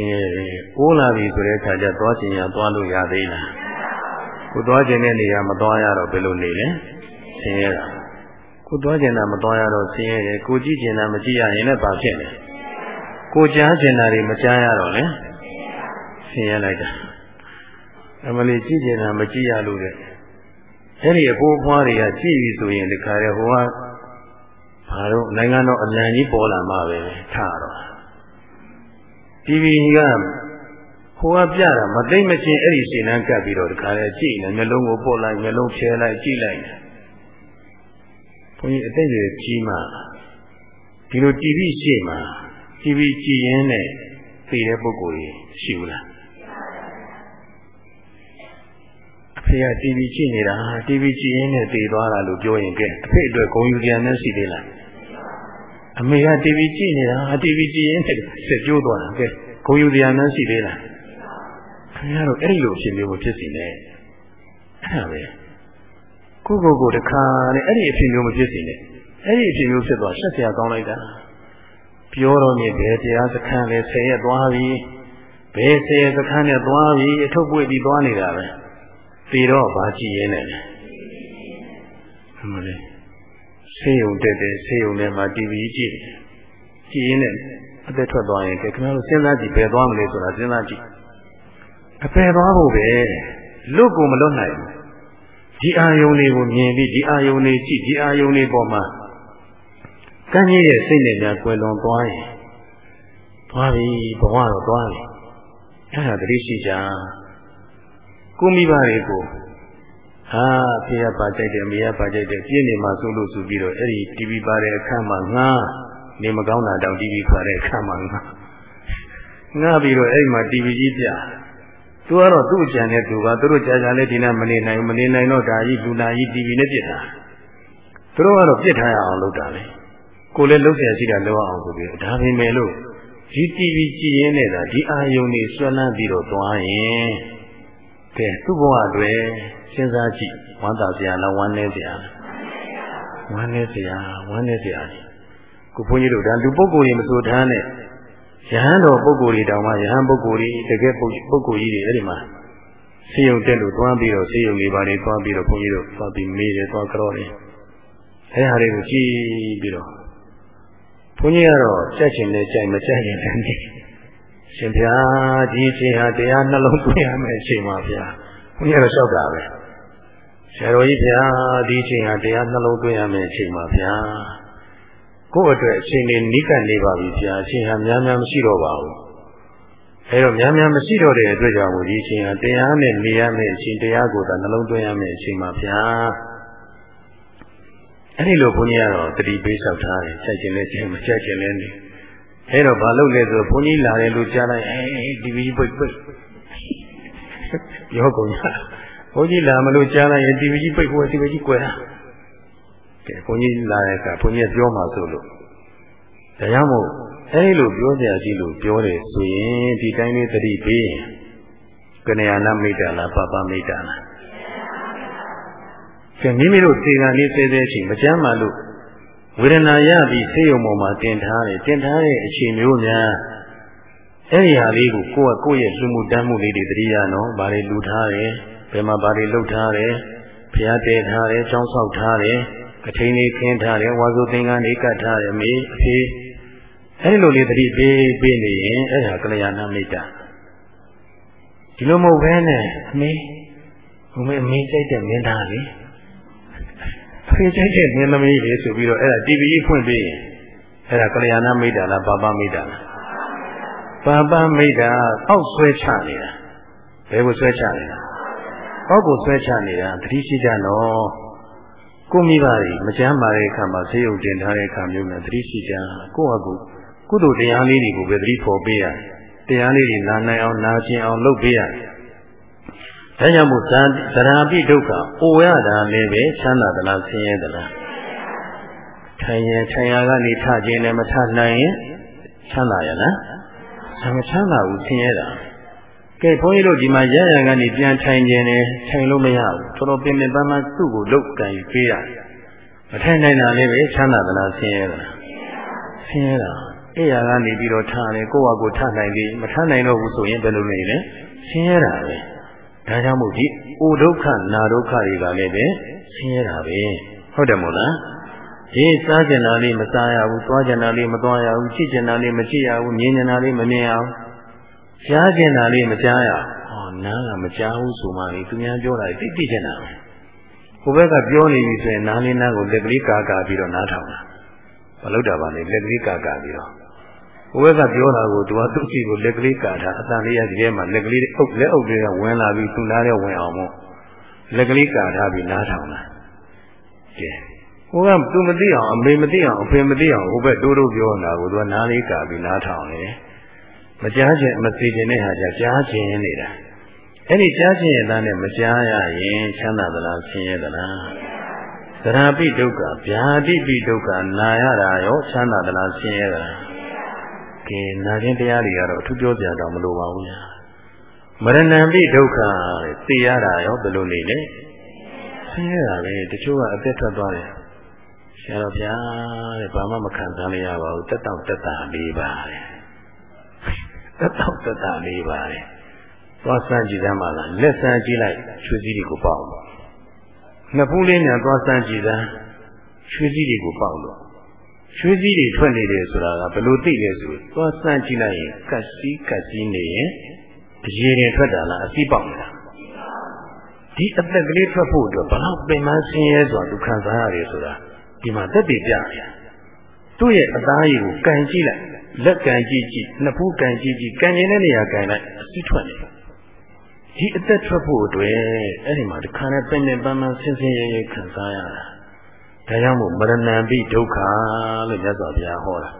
င်းရဲတယ်။ကိုးလာပြီဆိုတဲ့အခါကျသွားခြင်းရသွားလို့ရသေးလား။ကိုသွားခြင်းတဲ့နေရာမသွားရတော့ဘယ်လိုနေလဲ။ဆင်းရဲတာ။ကိုသွားခြင်းတာမသွားရတော့ဆင်းရဲတယ်။ကိုကြည့်ခြင်းတာမကြည့်ရရင်လည်းဘာဖြစ်လဲ။ကိုကြားခြင်းတာတွေမကြားရတော့လေ။ဆင်းရဲလိုက်တာ။အမလီကြည့်ခြင်းတာမကြည့်ရလို့တဲ့။အဲ့ဒီအဖိုးဖွားတွေကကြည့်ပြီဆိုရင်ဒီခါရဲဟိုကဘာလို့နိုင်ငံတော်အလံကြီးပေါ်လာမှပဲထားတော့ တီဗီကဟိုကပြတာမသိမချင်းအဲ့ဒီရှင်လန်းကပ်ပြီးတော့ဒီခါလဲကြည့်နေမျိုးလုံးကိုပို့လိုက်မျိုးလုံးဖြဲလိုက်ကြည့်လိုက်ဘုန်းကြီးအသိဉာဏ်ကြီးမှဒီလိုတီဗီရှေ့မှာတီဗီကြည့်ရင်းနဲ့သိတဲ့ပုဂ္ဂိုလ်ကြီးရှိဘူးလားအဖေကတီဗီကြည့်နေတာတီဗီကြည့်ရင်းနဲ့သိသွားတာလို့ပြောရင်ကဲအဖေအတွက်ဂုဏ်ယူတရားနဲ့ရှိသေးလား အမေကတီဗီကြည့်နေတာတီဗီကြည့်ရင်ဆက်ကျိုးသွားတာကဲဂုံယူတရားများရှိသေးလားခင်ဗျားတို့အဲ့ဒီလိုအဖြစ်မျိုးမဖြစ်စီနဲ့အဲ့ဒါပဲကိုကိုကိုတခါနဲ့အဲ့ဒီအဖြစ်မျိုးမဖြစ်စီနဲ့အဲ့ဒီအဖြစ်မျိုးဖြစ်သွားဆက်ဆရာကောင်းလိုက်တာပြောတော့နေဘယ်တရားစခန်းလဲဆယ်ရက်သွားပြီဘယ်ဆယ်ရက်စခန်းနဲ့သွားပြီအထုပ်ပွေပြီးသွားနေတာပဲပြီးတော့ဘာကြည့်ရင်းနဲ့ဟုတ်မလဲ ဆေးရုံတက်တယ်ဆေးရုံထဲမှာ TV ကြည့်ကြည့်ရင်းနဲ့အသက်ထွက်သွားရင်ကဲခင်ဗျားတို့စဉ်းစားကြည့်ဘယ်သွားမလဲဆိုတာစဉ်းစားကြည့်အပယ်သွားဖို့ပဲလွတ်ကိုမလွတ်နိုင်ဘူးဒီအာယုန်တွေကိုမြင်ပြီးဒီအာယုန်တွေကြည့်ဒီအာယုန်တွေပေါ်မှာကံကြီးရဲ့စိတ်နဲ့များကွယ်လွန်သွားရင်သွားပြီဘဝတော့သွားပြီအဲ့ဒါတတိရှိကြကိုမိဘတွေကို ဟာဖေရပါကြိုက်တယ်မေရပါကြိုက်တယ်ပြင်းနေမှဆိုလို့ဆိုပြီးတော့အဲ့ဒီ TV ပါတဲ့အခန်းမှာငားနေမကောင်းတာတောင် TV ပါတဲ့အခန်းမှာငားငားပြီးတော့အဲ့ဒီမှာ TV ကြီးပြသူကတော့သူ့အကြံနဲ့သူကသူတို့ကြာကြာလေးဒီနေ့မနေနိုင်မနေနိုင်တော့ဒါကြီးလူနာကြီး TV နဲ့ပြစ်တာသူတို့ကတော့ပြစ်ထားရအောင်လုပ်တာလေကိုလည်းလှုပ်ရှားရှိတာလုပ်အောင်ဆိုပြီးဒါပေမဲ့လို့ဒီ TV ကြည့်ရင်းနဲ့ဒါဒီအာယုန်นี่ဆွမ်းလန်းပြီးတော့သွားရင် ကဲသူ့ဘဝတွေစဉ်းစားကြည့်ဝမ်းသာစရာလားဝမ်းနည်းစရာလားဝမ်းနည်းစရာဝမ်းနည်းစရာကိုဘုန်းကြီးတို့ဒါလူပုဂ္ဂိုလ်တွေမဆိုထားနဲ့ယဟန်တော်ပုဂ္ဂိုလ်တွေတောင်မှယဟန်ပုဂ္ဂိုလ်တွေတကယ်ပုဂ္ဂိုလ်ကြီးတွေအဲ့ဒီမှာစေယုံတက်လို့သွားပြီးတော့စေယုံလေးပါးတွေသွားပြီးတော့ဘုန်းကြီးတို့သွားပြီးမေးတယ်သွားကြောတယ်အဲ့ဟာတွေကိုကြည့်ပြီးတော့ဘုန်းကြီးကတော့ကြက်ချင်နဲ့ကြိုက်မကြိုက်ရင်တည်းနေ ရှင်ဗျာဒီအချိန်ဟာတရားနှလုံးသွင်းရမယ့်အချိန်ပါဗျာဘုန်းကြီးကတော့လျှောက်တာပဲဆရာတော်ကြီးဗျာဒီအချိန်ဟာတရားနှလုံးသွင်းရမယ့်အချိန်ပါဗျာကိုယ့်အတွက်အချိန်လေးနိကနေပါပြီဗျာအချိန်ဟာများများမရှိတော့ပါဘူးအဲတော့များများမရှိတော့တဲ့အတွက်ကြောင့်ဒီအချိန်ဟာတရားနဲ့နေရမယ့်အချိန်တရားကိုသာနှလုံးသွင်းရမယ့်အချိန်ပါဗျာအဲ့ဒီလိုဘုန်းကြီးကတော့တတိပေးလျှောက်ထားတယ်ချက်ချင်းလဲချင်းမချက်ချင်းလဲနေ အဲ့တော့ဘာလုပ်လဲဆိုဘုန်းကြီးလာတယ်လို့ကြားလိုက်အဲဒီဗီပိတ်ပိတ်ရောကုန်ရဘုန်းကြီးလာမလို့ကြားလိုက်ရင်ဒီဗီပိတ်ကိုဒီဗီကြီးကွယ်တာကဲဘုန်းကြီးလာတဲ့အခါဘုန်းကြီးပြောမှဆိုလို့ဒါကြောင့်မို့အဲဒီလိုပြောကြကြည့်လို့ပြောတယ်ဆိုရင်ဒီတိုင်းလေးတတိပေးရင်ကနယာနမိတ်တာလားပပမိတ်တာလားကဲမိမိတို့သေကံလေးဆဲဆဲချင်းမကြမ်းပါလို့ ဝေဒနာရပြီးဆေးရုံပေါ်မှာတင်ထားတယ်တင်ထားတဲ့အချိန်မျိုးများအဲ့ဒီဟာလေးကိုကိုယ့်ကကိုယ့်ရဲ့လူမှုတမ်းမှုလေးတွေတတိယနော်ဗာတွေလူထားတယ်ဘယ်မှာဗာတွေလှုပ်ထားတယ်ဖျားတဲထားတယ်ចောင်းဆောက်ထားတယ်အထင်းလေးခင်းထားတယ်ဝါဆိုသင်္ကန်းလေးကတ်ထားတယ်မေးအဖေအဲ့လိုလေးတတိပေးပေးနေရင်အဲ့ဒါကလျာဏမိတ်တာဒီလိုမဟုတ်ဘဲနဲ့အမေဘုမေအမေစိတ်တဲ့မင်းသားလေ ဖေးချိုက်တဲ့နင်းသမီးတွေဆိုပြီးတော့အဲ့ဒါ TV ဖွင့်ပေးရင်အဲ့ဒါကလျာဏမိတ်တာလားပါပမိတ်တာလားပါပမိတ်တာအောက်ဆွဲချနေတာဘယ်ကိုဆွဲချနေတာအောက်ကိုဆွဲချနေတာတတိရှိကြတော့ကိုမိဘတွေမကြမ်းပါတဲ့အခါမှာဆေးရုံတင်ထားတဲ့အခါမျိုးနဲ့တတိရှိကြကိုယ့်အကူကုသိုလ်တရားလေးတွေကိုပဲတတိဖို့ပေးရတယ်တရားလေးတွေနာနိုင်အောင်နာကျင်အောင်လုပ်ပေးရတယ် ဒါကြောင့်မို့သရာပိဒုက္ခအိုရတာလည်းပဲချမ်းသာသလားဆင်းရဲသလားထိုင်ရင်ထိုင်ရကနေထခြင်းနဲ့မထနိုင်ရင်ချမ်းသာရလားမချမ်းသာဘူးဆင်းရဲတာကဲဘုန်းကြီးတို့ဒီမှာရရကနေပြန်ထိုင်ခြင်းနဲ့ထိုင်လို့မရဘူးတော်တော်ပင်ပင်ပန်းပန်းသူ့ကိုလုတ်ကန်ပေးရတယ်မထိုင်နိုင်တာလည်းပဲချမ်းသာသလားဆင်းရဲသလားဆင်းရဲတာအိယာကနေပြီးတော့ထားတယ်ကိုယ့်ဟာကိုယ်ထနိုင်ပြီမထနိုင်တော့ဘူးဆိုရင်ဘယ်လိုနေလဲဆင်းရဲတာပဲ ဒါကြောင့်မို့ဒီအိုဒုက္ခနာဒုက္ခတွေကလည်းပဲဆင်းရဲတာပဲဟုတ်တယ်မို့လားဒီစားကျင်တာလေးမစားရဘူးသွားကျင်တာလေးမသွားရဘူးကြည့်ကျင်တာလေးမကြည့်ရဘူးမြင်ကျင်တာလေးမမြင်အောင်ကြားကျင်တာလေးမကြားရဟောနားကမကြားဘူးဆိုမှလေသူများပြောတာသိသိကျင်တာပဲဟိုဘက်ကပြောနေပြီဆိုရင်နားလေးနားကိုလက်ကလေးကာကာပြီးတော့နားထောင်တာမလုပ်တာပါလေလက်ကလေးကာကာပြီးတော့ ဘဝကပြောတာကိုသူကသူ့ရှိကိုလက်ကလေးကာထားအတန်လေးရဒီထဲမှာလက်ကလေးအုပ်လက်အုပ်လေးကဝင်လာပြီးသူ့နားထဲဝင်အောင်မို့လက်ကလေးကာထားပြီးနားထောင်တာကဲဟိုကသူမသိအောင်အမေမသိအောင်အဖေမသိအောင်ဟိုဘက်တိုးတိုးပြောနေတာကိုသူကနားလေးကာပြီးနားထောင်နေတယ်မကြားခြင်းမသိခြင်းနဲ့ဟာကြကြားခြင်းနေတာအဲ့ဒီကြားခြင်းရဲ့သားနဲ့မကြားရရင်ချမ်းသာသလားဆင်းရဲသလားသရာပိဒုက္ခဗျာတိပိဒုက္ခနာရတာရောချမ်းသာသလားဆင်းရဲသလား ကဲနာခြင်းတရားတွေကတော့အထူးပြောပြတော့မလိုပါဘူးညာမရဏံပိဒုက္ခသိရတာရောဘယ်လိုနေလဲဆင်းရဲတာပဲတချို့ကအသက်ထွက်သွားတယ်ဆရာတော်ဗျာတဲ့ဘာမှမခံစားရပါဘူးတက်တော့တက်တာလေးပါတဲ့တက်တော့တက်တာလေးပါတဲ့သွားစမ်းကြည့်သမ်းပါလားလက်စမ်းကြည့်လိုက်ချွေးစည်းတွေကိုပေါက်နှစ်ဖူးလေးနဲ့သွားစမ်းကြည့်သမ်းချွေးစည်းတွေကိုပေါက်လို့ ချွေးစည်းတွေထွက်နေတယ်ဆိုတာကဘယ်လိုသိလဲဆိုသွားစမ်းကြည့်လိုက်ရင်ကတ်စည်းကတ်စည်းနေရင်အရေတွေထွက်တာလားအစည်းပေါက်နေတာဒီအသက်ကလေးထွက်ဖို့အတွက်ဘလောက်ပင်မဆင်းရဲစွာဒုက္ခစားရတယ်ဆိုတာဒီမှာသက်တည်ပြတယ်သူ့ရဲ့အသားရည်ကိုကန်ကြည့်လိုက်လက်ကင်ကြည့်ကြည့်နှစ်ဖူးကင်ကြည့်ကြည့်ကင်ကျင်တဲ့နေရာကင်လိုက်အစီထွက်နေဒီအသက်ထွက်ဖို့အတွက်အဲ့ဒီမှာတခါနဲ့ပင်ပင်ပန်းပန်းဆင်းဆင်းရဲရဲခံစားရတာ ဒါကြောင့်မို့မရဏံပိဒုက္ခလို့မြတ်စွာဘုရားဟောတာ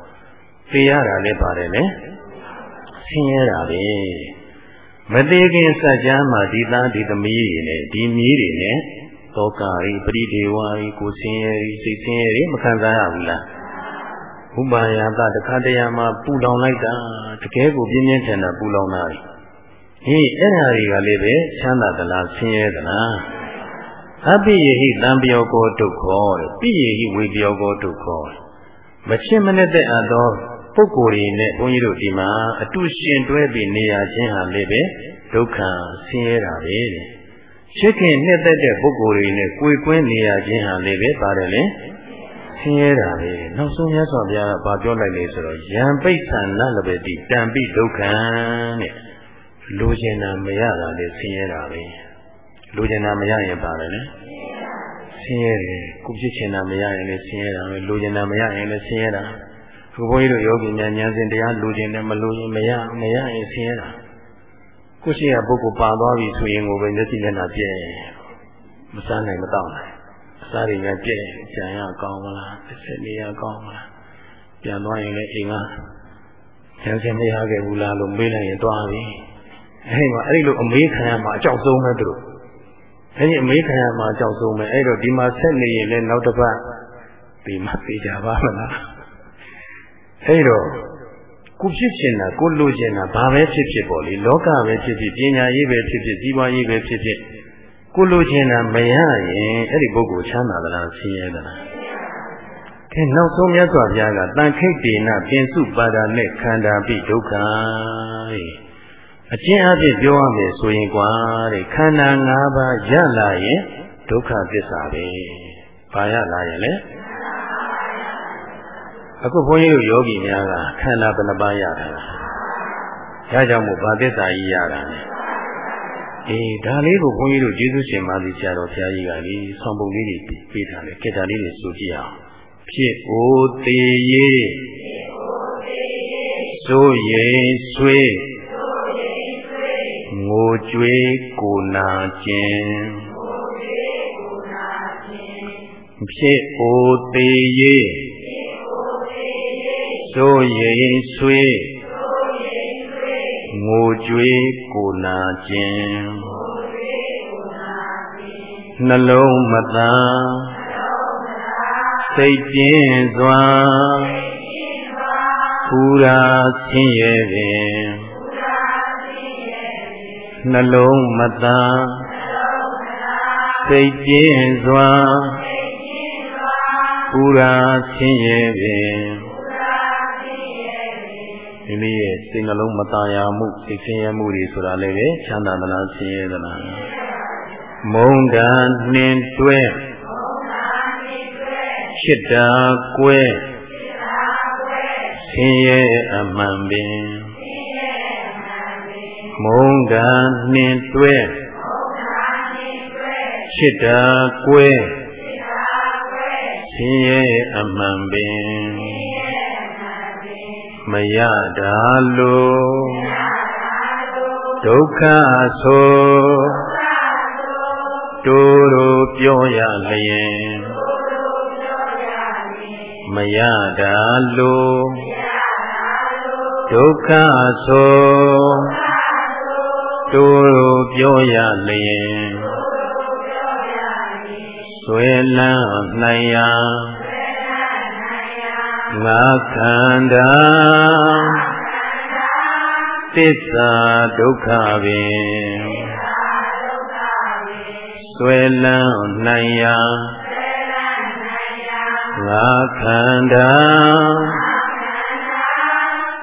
သိရတာလည်းပါတယ်လေဆင်းရဲတာပဲမသေးခင်စัจ जा မှာဒီသားဒီသမီးတွေနဲ့ဒီမြေးတွေနဲ့သောကာရီပရိဒေဝရီကိုဆင်းရဲရီစိတ်ဆင်းရဲရီမခံစားရဘူးလားဥပါယတတခါတရံမှာပူလောင်လိုက်တာတကယ်ကိုပြင်းပြင်းထန်ထန်ပူလောင်တာဟေးအဲ့ဓာတွေကလည်းပဲချမ်းသာသလားဆင်းရဲသလား အပိယဟိတံပြောကောဒုက္ခတဲ့ပိယဟိဝေပြောကောဒုက္ခမချင်းမနဲ့တဲ့အပ်သောပုဂ္ဂိုလ်တွေနဲ့ဘုန်းကြီးတို့ဒီမှာအတုရှင်တွဲပြီးနေရခြင်းဟာလည်းပဲဒုက္ခဆင်းရဲတာပဲတဲ့ချစ်ခင်နှစ်သက်တဲ့ပုဂ္ဂိုလ်တွေနဲ့ကိုယ်ကွင်းနေရခြင်းဟာလည်းပဲပါတယ်လေဆင်းရဲတာပဲနောက်ဆုံးမြတ်စွာဘုရားကပြောလိုက်လေဆိုတော့ယံပိဋ္ဌာနလဘတိတံပိဒုက္ခံတဲ့လိုချင်တာမရတာလေဆင်းရဲတာပဲ လိုချင်တာမရရင်ပါတယ်လေဆင်းရဲတယ်ကိုဖြစ်ချင်တာမရရင်လည်းဆင်းရဲတာပဲလိုချင်တာမရရင်လည်းဆင်းရဲတာခုဘုန်းကြီးတို့ယောဂီများဉာဏ်စဉ်တရားလိုချင်တယ်မလိုရင်မရမရရင်ဆင်းရဲတာကိုရှိရပုဂ္ဂိုလ်ပါသွားပြီဆိုရင်ကိုပဲမျက်စိမျက်နှာပြည့်မစားနိုင်မတော့နိုင်အစားတွေများပြည့်ကြံရကောင်းမလားတစ်ဆက်နေရကောင်းမလားပြန်သွားရင်လည်းအိမ်ကဉာဏ်စဉ်မရခဲ့ဘူးလားလို့မေးလိုက်ရင်သွားပြီအဲဒီမှာအဲ့ဒီလိုအမေးခံရမှာအကြောက်ဆုံးပဲသူတို့ အဲဒီအမေးခံရမှာအကြောက်ဆုံးပဲအဲ့တော့ဒီမှာဆက်နေရင်လည်းနောက်တစ်ပတ်ဒီမှာသိကြပါမလားအဲ့တော့ကိုဖြစ်ချင်တာကိုလိုချင်တာဘာပဲဖြစ်ဖြစ်ပေါ့လေလောကပဲဖြစ်ဖြစ်ပညာရေးပဲဖြစ်ဖြစ်ကြီးပွားရေးပဲဖြစ်ဖြစ်ကိုလိုချင်တာမရရင်အဲ့ဒီပုဂ္ဂိုလ်ချမ်းသာသလားဆင်းရဲသလားအဲနောက်ဆုံးမြတ်စွာဘုရားကတန်ခိတ်တေနပင်စုပါဒနဲ့ခန္ဓာပိဒုက္ခ အကျဉ်းအပြည့်ပြောရမယ်ဆိုရင်ကွာတဲ့ခန္ဓာ၅ပါးရလာရင်ဒုက္ခသစ္စာပဲ။ဘာရလာရင်လဲအခုဘုန်းကြီးတို့ယောဂီများကခန္ဓာဘယ်နှပါးရတာလဲ။ဒါကြောင့်မို့ဗာသစ္စာကြီးရတာလေ။အေးဒါလေးကိုဘုန်းကြီးတို့ကျေးဇူးရှင်မာသီဆရာတော်ဘုရားကြီးကလေဆောင်းပုံလေးတွေပေးထားတယ်။ကြက်တာလေးတွေဆိုကြည့်အောင်။ဖြစ်အိုသေးရေးဆိုရင်ဆွေး ငိုကြွေးကိုနာခြင်းဖြစ်အိုသေးရေးဆိုရင်ဆွေးငိုကြွေးကိုနာခြင်းနှလုံးမသာစိတ်ပြင်းစွာပူရာဆင်းရဲပင် နှလုံးမသာစိတ်ပြင်းစွာပူရာဆင်းရဲပင်မိမိရဲ့စိတ်နှလုံးမသာယာမှုစိတ်ဆင်းရဲမှုတွေဆိုတာလည်းပဲချမ်းသာသလားဆင်းရဲသလားမုံတန်နှင်တွဲချစ်တာကွဲဆင်းရဲအမှန်ပင် မုံကံနှင်တွဲချစ်တာကွဲဆင်းရဲအမှန်ပင်မရတာလိုဒုက္ခဆိုတိုးတိုးပြောရလျင်မရတာလိုဒုက္ခဆို တိုးပြောရလျင်ဆွဲလန်းနိုင်ရာငါခန္ဓာသစ္စာဒုက္ခပင်ဆွဲလန်းနိုင်ရာငါခန္ဓာ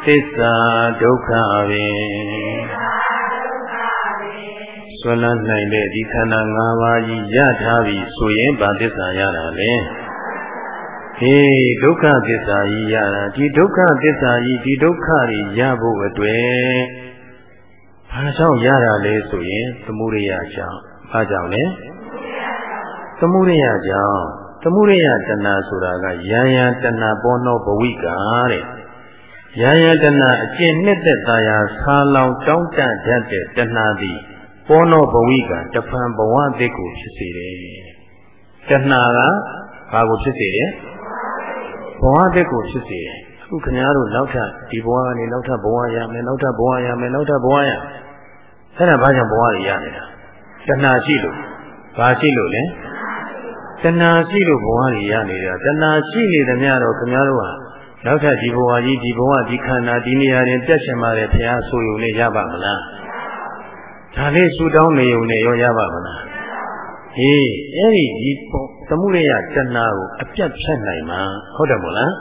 သစ္စာဒုက္ခပင် ဆွလန်းနိုင်တဲ့ဒီခန္ဓာ၅ပါးကြီးရထားပြီဆိုရင်ဗာသစ္စာရတာလေဟေးဒုက္ခသစ္စာကြီးရတာဒီဒုက္ခသစ္စာကြီးဒီဒုက္ခတွေရဖို့အတွက်ဘာကြောင့်ရတာလဲဆိုရင် သမှုရိယကြောင့်ဘာကြောင့်လဲသမှုရိယကြောင့်သမှုရိယတဏဆိုတာကယံယံတဏပေါ်နောဘဝိကာတဲ့ယရာယတနာအကျင့်နှစ်သက်သာယာဆာလောင်တောင်းတတတ်တဲ့တဏှာသည် ပေါ်နောဘဝိကတဖန်ဘဝအသစ်ကိုဖြစ်စေတယ်။တဏှာကဘာကိုဖြစ်စေတယ်။ဘဝအသစ်ကိုဖြစ်စေတယ်။အခုခင်ဗျားတို့နောက်ထပ်ဒီဘဝကနေနောက်ထပ်ဘဝရမယ်နောက်ထပ်ဘဝရမယ်နောက်ထပ်ဘဝရ။အဲ့ဒါဘာကြောင့်ဘဝတွေရနေတာ။တဏှာရှိလို့ဘာရှိလို့လဲ။တဏှာရှိလို့ဘဝတွေရနေတာ။တဏှာရှိနေသမျှတော့ခင်ဗျားတို့ဟာနောက်ထပ်ဒီဘဝကြီးဒီဘဝဒီခန္ဓာဒီနေရာတွင်ပြတ်ချင်ပါတယ်ဘုရားဆိုရုံနဲ့ရပါမလား ဒါလေးဆူတောင်းနေုံနဲ့ရောရပါမလားဟေးအဲ့ဒီဒီသမှုရိယတဏှာကိုအပြတ်ဖြတ်နိုင်မှာဟုတ်တယ်မို့လား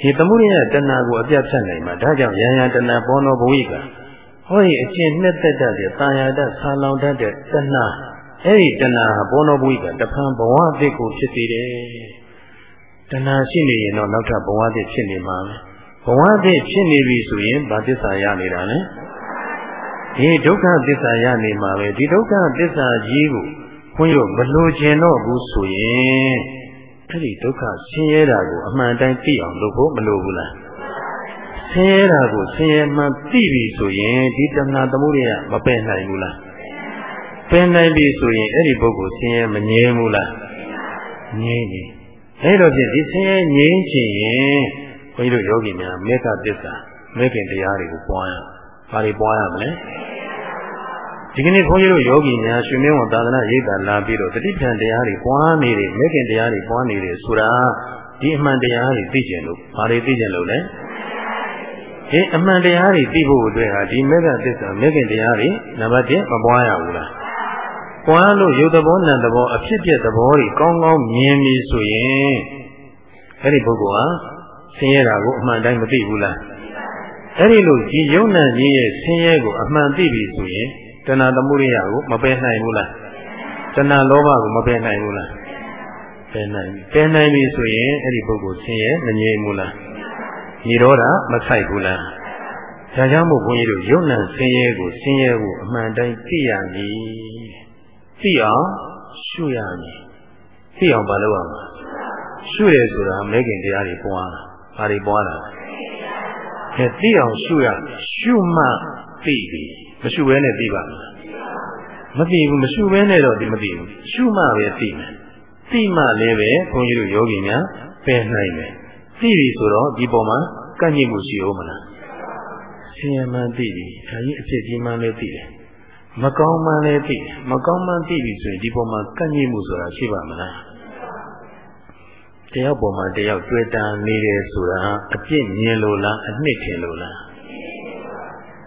ဒီသမှုရိယတဏှာကိုအပြတ်ဖြတ်နိုင်မှာဒါကြောင့်ယံယံတဏှာဘောနောဘဝိကဟောဒီအကျင့်နှစ်သက်တတ်တဲ့တာယာတဆာလောင်တတ်တဲ့တဏှာအဲ့ဒီတဏှာဘောနောဘဝိကတဖန်ဘဝအသစ်ကိုဖြစ်စေတယ်တဏှာရှိနေရင်တော့နောက်ထပ်ဘဝသစ်ဖြစ်နေမှာပဲဘဝသစ်ဖြစ်နေပြီဆိုရင်ဘာသစ္စာရနေတာလဲ ဒီဒုက္ခသစ္စာရနေမှာပဲဒီဒုက္ခသစ္စာကြီးကိုခွင့်ရမလို့ခြင်းတော့ဘူးဆိုရင်အဲ့ဒီဒုက္ခဆင်းရဲတာကိုအမှန်တိုင်းသိအောင်လုပ်ဖို့မလိုဘူးလားဆင်းရဲတာကိုဆင်းရဲမှသိပြီဆိုရင်ဒီတဏှာသမှုတွေကမပယ်နိုင်ဘူးလားပယ်နိုင်ပြီဆိုရင်အဲ့ဒီပုဂ္ဂိုလ်ဆင်းရဲမငြင်းဘူးလားငြင်းတယ်အဲ့တော့ဖြင့်ဒီဆင်းရဲငြိမ်းချင်ရင်ဘုန်းကြီးတို့ယောဂီများမေတ္တာသစ္စာမေခင်တရားတွေကိုပွားရ ဘာတွေပွားရမလဲဒီကနေ့ဘုန်းကြီးတို့ယောဂီများရှင်မင်းဝန်သာသနာရိပ်သာလာပြီးတော့တတိပ္ပံတရားတွေပွားနေတယ်မေခင်တရားတွေပွားနေတယ်ဆိုတာဒီအမှန်တရားတွေသိကျင်လို့ဘာတွေသိကျင်လို့လဲဒီအမှန်တရားတွေသိဖို့အတွက်ဟာဒီမေဃသစ္စာမေခင်တရားတွေနံပါတ်1မပွားရဘူးလားပွားလို့ရုပ်သဘောနာမ်သဘောအဖြစ်ပြက်သဘောတွေကောင်းကောင်းမြင်ပြီဆိုရင်အဲ့ဒီပုဂ္ဂိုလ်ဟာဆင်းရဲတာကိုအမှန်တိုင်းမသိဘူးလား အဲ့ဒီလိုဒီယုံနာကြီးရဲ့ဆင်းရဲကိုအမှန်သိပြီဆိုရင်တဏှာသမှုရိယကိုမပယ်နိုင်ဘူးလားတဏှာလောဘကိုမပယ်နိုင်ဘူးလားပယ်နိုင်ပြီပယ်နိုင်ပြီဆိုရင်အဲ့ဒီပုဂ္ဂိုလ်ဆင်းရဲမငြိမ်ဘူးလားညရောတာမဆိုင်ဘူးလားဒါကြောင့်မို့ဘုန်းကြီးတို့ယုံနာဆင်းရဲကိုဆင်းရဲကိုအမှန်တိုင်းသိရမည်သိအောင်ရှုရမည်သိအောင်မလုပ်ရမှာရှုရဆိုတာမဲခင်တရားတွေပွားတာဘာတွေပွားတာလဲ သိအောင်ရှုရရှုမှသိပြီမရှုဘဲနဲ့သိပါမလားမသိဘူးမရှုဘဲနဲ့တော့ဒီမသိဘူးရှုမှပဲသိမယ်သိမှလည်းပဲဘုန်းကြီးတို့ယောဂီများပယ်နိုင်မယ်သိပြီဆိုတော့ဒီပေါ်မှာကန့်ညစ်မှုရှိဦးမလားဆင်းရဲမှန်းသိပြီဒါကြီးအဖြစ်ကြီးမှန်းလည်းသိတယ်မကောင်းမှန်းလည်းသိမကောင်းမှန်းသိပြီဆိုရင်ဒီပေါ်မှာကန့်ညှိမှုဆိုတာရှိပါမလား တယောက်ပေါ်မှာတယောက်တွေ့တာနေတယ်ဆိုတာအပြစ်မြင်လို့လားအနှစ်ထင်လို့လား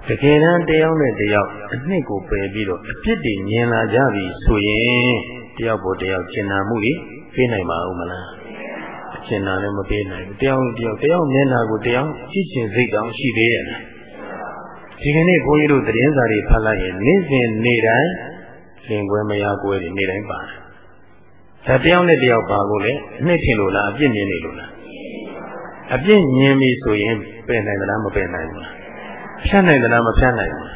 တကယ်တမ်းတယောက်နဲ့တယောက်အနှစ်ကိုပယ်ပြီးတော့အပြစ်တွေမြင်လာကြပြီဆိုရင်တယောက်ပေါ်တယောက်ကျင်နာမှုတွေပေးနိုင်ပါဦးမလားအကျင်နာလည်းမပေးနိုင်ဘူးတယောက်တယောက်တယောက်မျက်နှာကိုတယောက်ကြည့်ချင်စိတ်တောင်ရှိသေးရဲ့လားဒီကနေ့ဘုန်းကြီးတို့သတင်းစာတွေဖတ်လိုက်ရင်နေ့စဉ်နေ့တိုင်းလင်ကွဲမရကွဲတွေနေ့တိုင်းပါတယ်။ ဒါတယောက်နဲ့တယောက်ပါကိုလေအနှစ်ထင်လို့လားအပြစ်မြင်နေလို့လားအပြစ်မြင်ပြီဆိုရင်ပယ်နိုင်သလားမပယ်နိုင်ဘူးလားဖြတ်နိုင်သလားမဖြတ်နိုင်ဘူး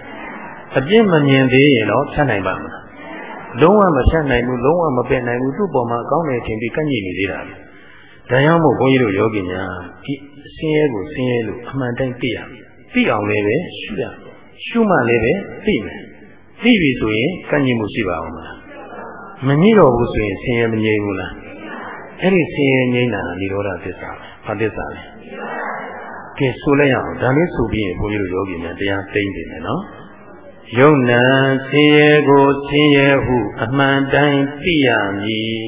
အပြစ်မမြင်သေးရင်တော့ဖြတ်နိုင်ပါမလားလုံးဝမဖြတ်နိုင်ဘူးလုံးဝမပယ်နိုင်ဘူးသူ့ပေါ်မှာအကောင်းတယ်ထင်ပြီးကန့်ညိနေသေးတာပဲဒါကြောင့်မို့ဘုန်းကြီးတို့ယောဂီများဒီဆင်းရဲကိုဆင်းရဲလို့အမှန်တိုင်းသိရမယ်သိအောင်လည်းပဲရှုရရှုမှလည်းပဲသိမယ်သိပြီဆိုရင်ကန့်ညင်မှုရှိပါအောင်မလား မငြိတော့ဘူးဆိုရင်ဆင်းရဲမငြိဘူးလားအဲ့ဒီဆင်းရဲငြိမ်းတာနိရောဓသစ္စာပဲဘာသစ္စာလဲကဲဆိုလိုက်ရအောင်ဒါလေးဆိုပြီးရင်ဘုန်းကြီးတို့ယောဂီများတရားသိမ့်နေတယ်နော်ယုံနာဆင်းရဲကိုဆင်းရဲဟုအမှန်တိုင်းသိရမည်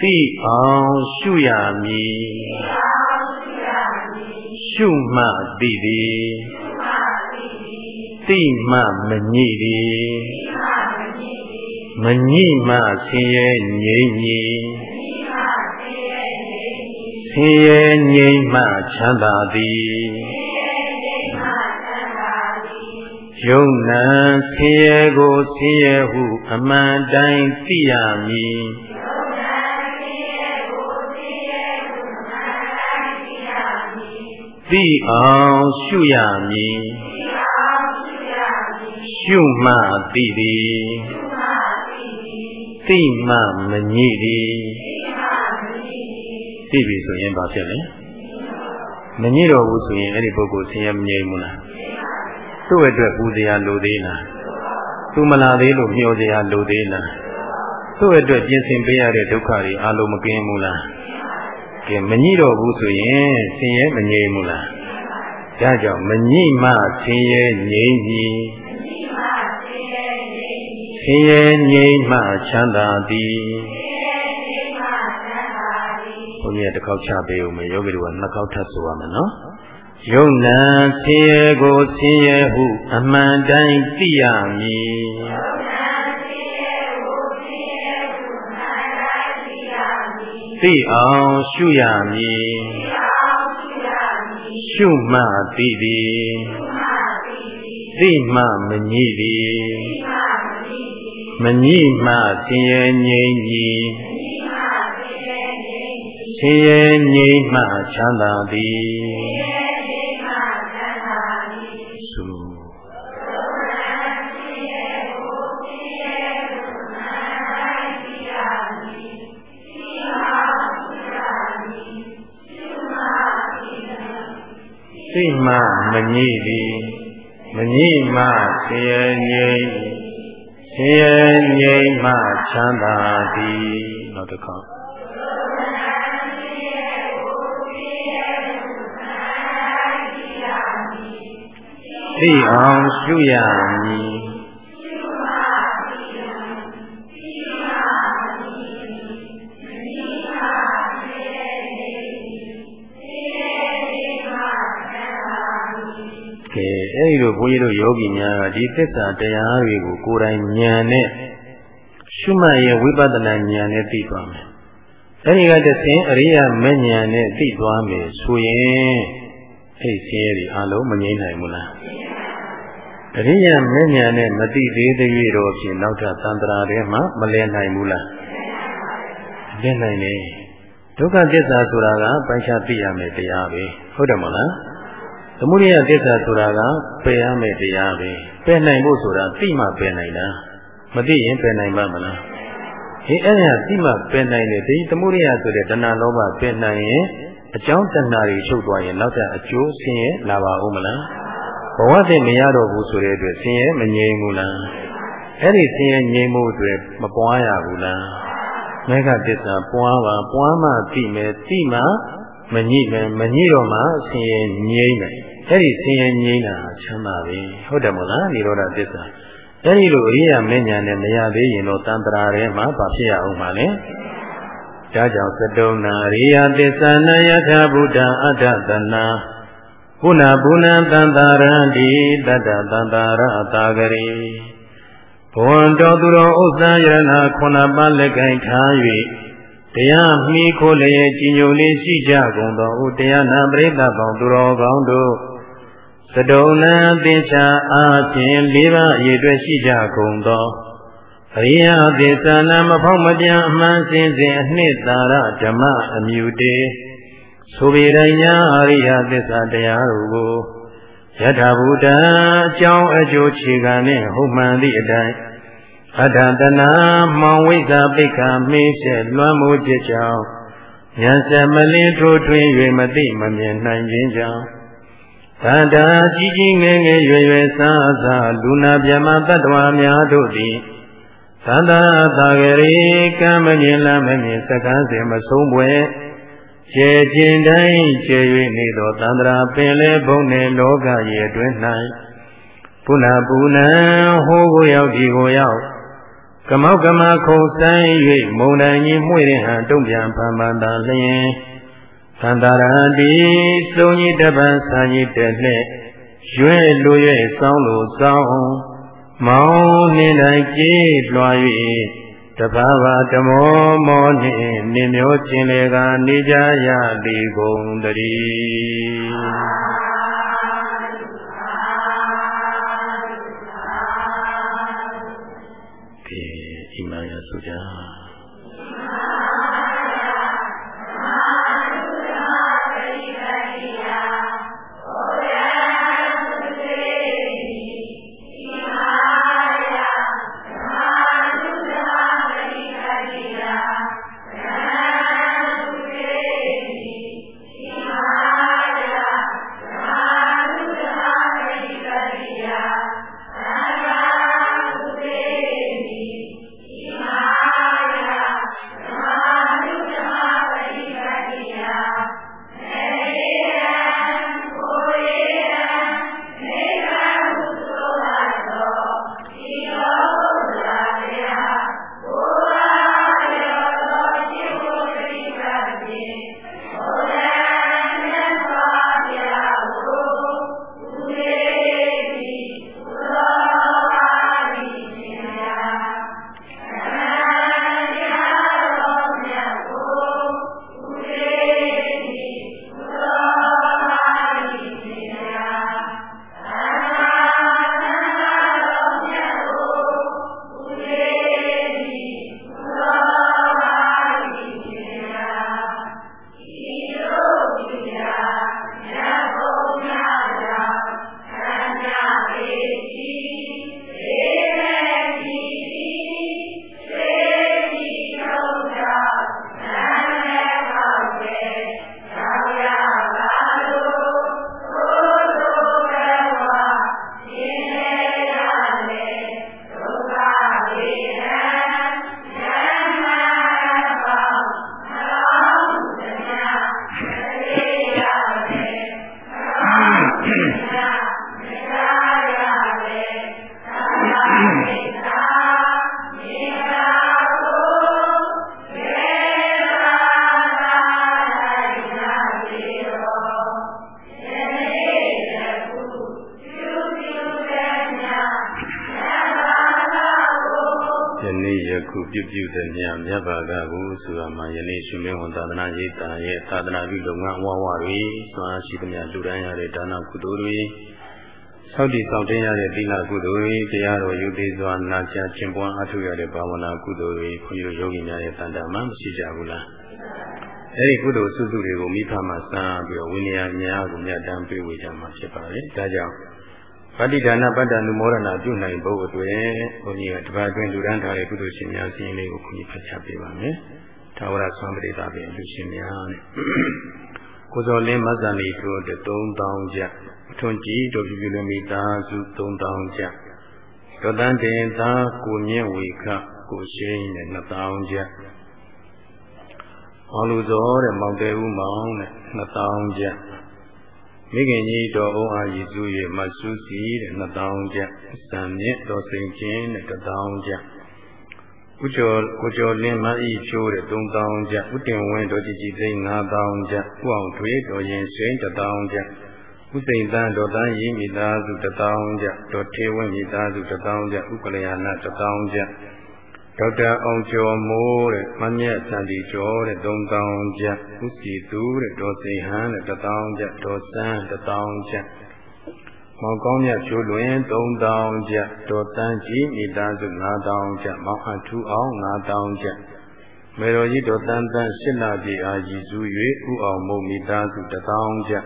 သိအောင်ရှုရမည်ရှုမှသိသည် သိမှမညိသည်မညိမှဆင်းရဲငြိမ့်မည်ဆင်းရဲငြိမ့်မှချမ်းသာသည်ယုံနာဆင်းရဲကိုဆင်းရဲဟုအမှန်တိုင်းသိရမည်သိအောင်ရှုရမည် ရှုမှသိသည်သိမှမညိသည်သိပြီဆိုရင်ဘာဖြစ်လဲမညစ်တော့ဘူးဆိုရင်အဲ့ဒီပုဂ္ဂိုလ်ဆင်းရဲမငြိမ်ဘူးလားသူ့အတွက်ပူဇော်လိုသေးလားသူမလာသေးလို့မျှော်စရာလိုသေးလားသူ့အတွက်ပြင်ဆင်ပေးရတဲ့ဒုက္ခတွေအလုံးမကင်းဘူးလားကဲမညှိတော့ဘူးဆိုရင်ဆင်းရဲမငြိမ်ဘူးလားဒါကြောင့်မညှိမှဆင်းရဲငြိမ်ပြီ ဆင်းရဲငြိမ်မှချမ်းသာသည်ဘုန်းကြီးကတစ်ခေါက်ချပေးဦးမယ်ယောဂီတို့ကနှစ်ခေါက်ထပ်ဆိုရမယ်နော်ယုံနာဆင်းရဲကိုဆင်းရဲဟု အမှန်တိုင်းသိရမည်သိအောင်ရှုရမည်ရှုမှသိသည်သိမှမညိသည် မညိမှဆင်းရဲငြိမ်းကြီးဆင်းရဲငြိမ်းမှချမ်းသာသည်စိတ်မှမငြိသည်မငြိမှဆင်းရဲငြိမ်း ဆင်းရဲငြိမ်းမှချမ်းသာသည်နောက်တစ်ခါသိအောင်ရှုရမည် အဲဒီလိုဘုန်းကြီးတို့ယောဂီများကဒီသစ္စာတရားတွေကိုကိုယ်တိုင်ဉာဏ်နဲ့ရှုမှတ်ရဲ့ဝိပဿနာဉာဏ်နဲ့သိသွားမယ်။အဲဒီကတည်းကအရိယာမဉာဏ်နဲ့သိသွားမယ်ဆိုရင်အဲ့ဒီဆင်းရဲတွေအလုံးမငြိမ်းနိုင်ဘူးလား။အရိယာမဉာဏ်နဲ့မသိသေးသေးရတော့ဖြင့်နောက်ထပ်သံတရာတွေမှမလည်နိုင်ဘူးလား။လည်နိုင်တယ်။ဒုက္ခသစ္စာဆိုတာကပိုင်းခြားသိရမယ်တရားပဲဟုတ်တယ်မလား။ သမုဒိယသစ္စာဆိုတာကပယ်ရမယ့်တရားပဲပယ်နိုင်ဖို့ဆိုတာသိမှပယ်နိုင်တာမသိရင်ပယ်နိုင်မှာမလားဒီအဲ့ဒါသိမှပယ်နိုင်တယ်ဒီသမုဒိယဆိုတဲ့တဏှာလောဘပယ်နိုင်ရင်အကြောင်းတဏှာတွေချုပ်သွားရင်နောက်တဲ့အကျိုးဆင်းရဲလာပါဦးမလားဘဝတည်းမရတော့ဘူးဆိုတဲ့အတွက်ဆင်းရဲမငြိမ်ဘူးလားအဲ့ဒီဆင်းရဲငြိမ်မှုတွေမပွားရဘူးလားမေဃသစ္စာပွားပါပွားမှသိမယ်သိမှမညိမယ်မညိတော့မှဆင်းရဲငြိမ့်မယ် အဲ့ဒီဆင်းရဲငြိမ့်တာချမ်းသာပြီဟုတ်တယ်မို့လားនិရောဓသစ္စာအဲ့ဒီလိုအရိယာမဉ္ဇဏ်နဲ့မရသေးရင်တော့တန်တရာထဲမှာဘာဖြစ်ရအောင်ပါလဲဒါကြောင့်သတုံနာရိယသစ္စာနယထာဗုဒ္ဓအတ္တတနာပုဏ္ဏပုဏ္ဏတန်တာရံဒီတတ္တတန်တာရတာဂရိဘဝံတော်သူတော်ဥစ္စာယရဏခုနပါးလက်ကင်ထား၍တရားမိခိုးလျက်ကြည်ညိုလေးရှိကြကုန်သောဥတရားနာပရိသတ်ပေါင်းသူတော်ကောင်းတို့ သတုံနံသင်္ချာအားဖြင့်လေးပါးအရေးအတွက်ရှိကြကုန်သောအရိယသစ္စာနာမဖောက်မပြန်အမှန်စင်စဉ်အနှစ်သာရဓမ္မအမြူတေဆိုပေတိုင်းညာအရိယသစ္စာတရားတို့ကိုယထာဘူတံအကြောင်းအကျိုးခြေခံနှင့်ဟုတ်မှန်သည့်အတိုင်းအတ္တတနာမောင်ဝိဇ္ဇာပိခာမေးချက်လွှမ်းမိုးခြင်းကြောင့်ဉာဏ်စမလင်းထိုးထွင်း၍မသိမမြင်နိုင်ခြင်းကြောင့် သန္တာကြီးကြီးငယ်ငယ်ရွယ်ရွယ်ဆာဆာလူနာမြမတ attva များတို့သည်သန္တာသာဂရေကံမမြင်လားမမြင်စကားစဉ်မဆုံးပွဲကျေခြင်းတိုင်းကျေ၍နေသောသန္တရာပင်လေဘုံနှင့်လောကရဲ့အတွင်း၌ပုဏ္ဏပူနံဟိုးကိုရောက်ဒီကိုရောက်ကမောက်ကမခုံဆိုင်၍မုံတိုင်ကြီးမှွေတဲ့ဟန်တုံ့ပြန်ဖန်ပန်သာလျင် သန္တာရတိစုံကြီးတပန်းဆာကြီးတဲ့လှဲ့ရွဲ့လိုရွဲ့စောင်းလိုစောင်းမောင်းနှင်းတိုင်းကြေးလွှာ၍တဘာဝဓမောမောနှင့်နေမျိုးချင်းလေကနေကြရလေကုန်တည်း ဆောက်တည်ဆောက်တင်ရတဲ့သီလကုသိုလ်တွေတရားတော်ယူသေးစွာနာကြားကျင့်ပွားအထောက်ရတဲ့ဘာဝနာကုသိုလ်တွေခွန်ကြီးတို့ယောဂီများရဲ့တန်တာမှမရှိကြဘူးလားအဲဒီကုသိုလ်စုစုတွေကိုမိဖမှစမ်းပြီးတော့ဝိနည်းအများကိုမြတ်တမ်းပေးဝေကြမှာဖြစ်ပါလေဒါကြောင့်ပဋိဒါနပတ္တနုမောဒနာပြုနိုင်ဖို့အတွက်ဘုန်းကြီးကတပတ်အတွင်းလူရန်ထားတဲ့ကုသိုလ်ရှင်များစီရင်လေးကိုခွန်ကြီးဖတ်ချပေးပါမယ်။သာဝရသံပရိသပင်လူရှင်များနဲ့ ကိုစောလင်းမဇ္ဇန်လေးတို့3000ကျပ်ထွန်ကြည်တို့ပြုပြုလမိသားစု3000ကျပ်ဒေါတန်တင်သားကိုမြင့်ဝေခကိုရှိန်နဲ့2000ကျပ်အောင်လူစောတဲ့မောင်တဲဦးမောင်နဲ့2000ကျပ်မိခင်ကြီးတော်အောင်အားရည်စု၍မဆူးစီတဲ့2000ကျပ်စံမြင့်တော်စိန်ချင်းတဲ့1000ကျပ် ဥကျော်ကိုကျော်လင်းမအီဖြိုးတဲ့3000ကျပ်ဥတင်ဝင်းတော်ကြည်ကြည်သိန်း9000ကျပ်ဥအောင်ထွေးတော်ရင်စိန်1000ကျပ်ဥစိန်တန်းတော်တန်းရင်းမိသားစု1000ကျပ်တော်ထေဝင်းမိသားစု1000ကျပ်ဥပလျာဏ1000ကျပ်ဒေါက်တာအောင်ကျော်မိုးတဲ့မမြတ်စံတီကျော်တဲ့3000ကျပ်ဥစီသူတဲ့ဒေါ်စိန်ဟန်းတဲ့1000ကျပ်ဒေါ်စန်း1000ကျပ် မောင်ကောင်းမြတ်ဖြိုးလွင်3000ကျပ်ဒေါ်တန်းကြီးမိသားစု9000ကျပ်မောင်အထူအောင်9000ကျပ်မေတော်ကြီးဒေါ်တန်းတန်းရှစ်လပြည့်အားရည်စူး၍ဥအောင်မုံမိသားစု1000ကျပ်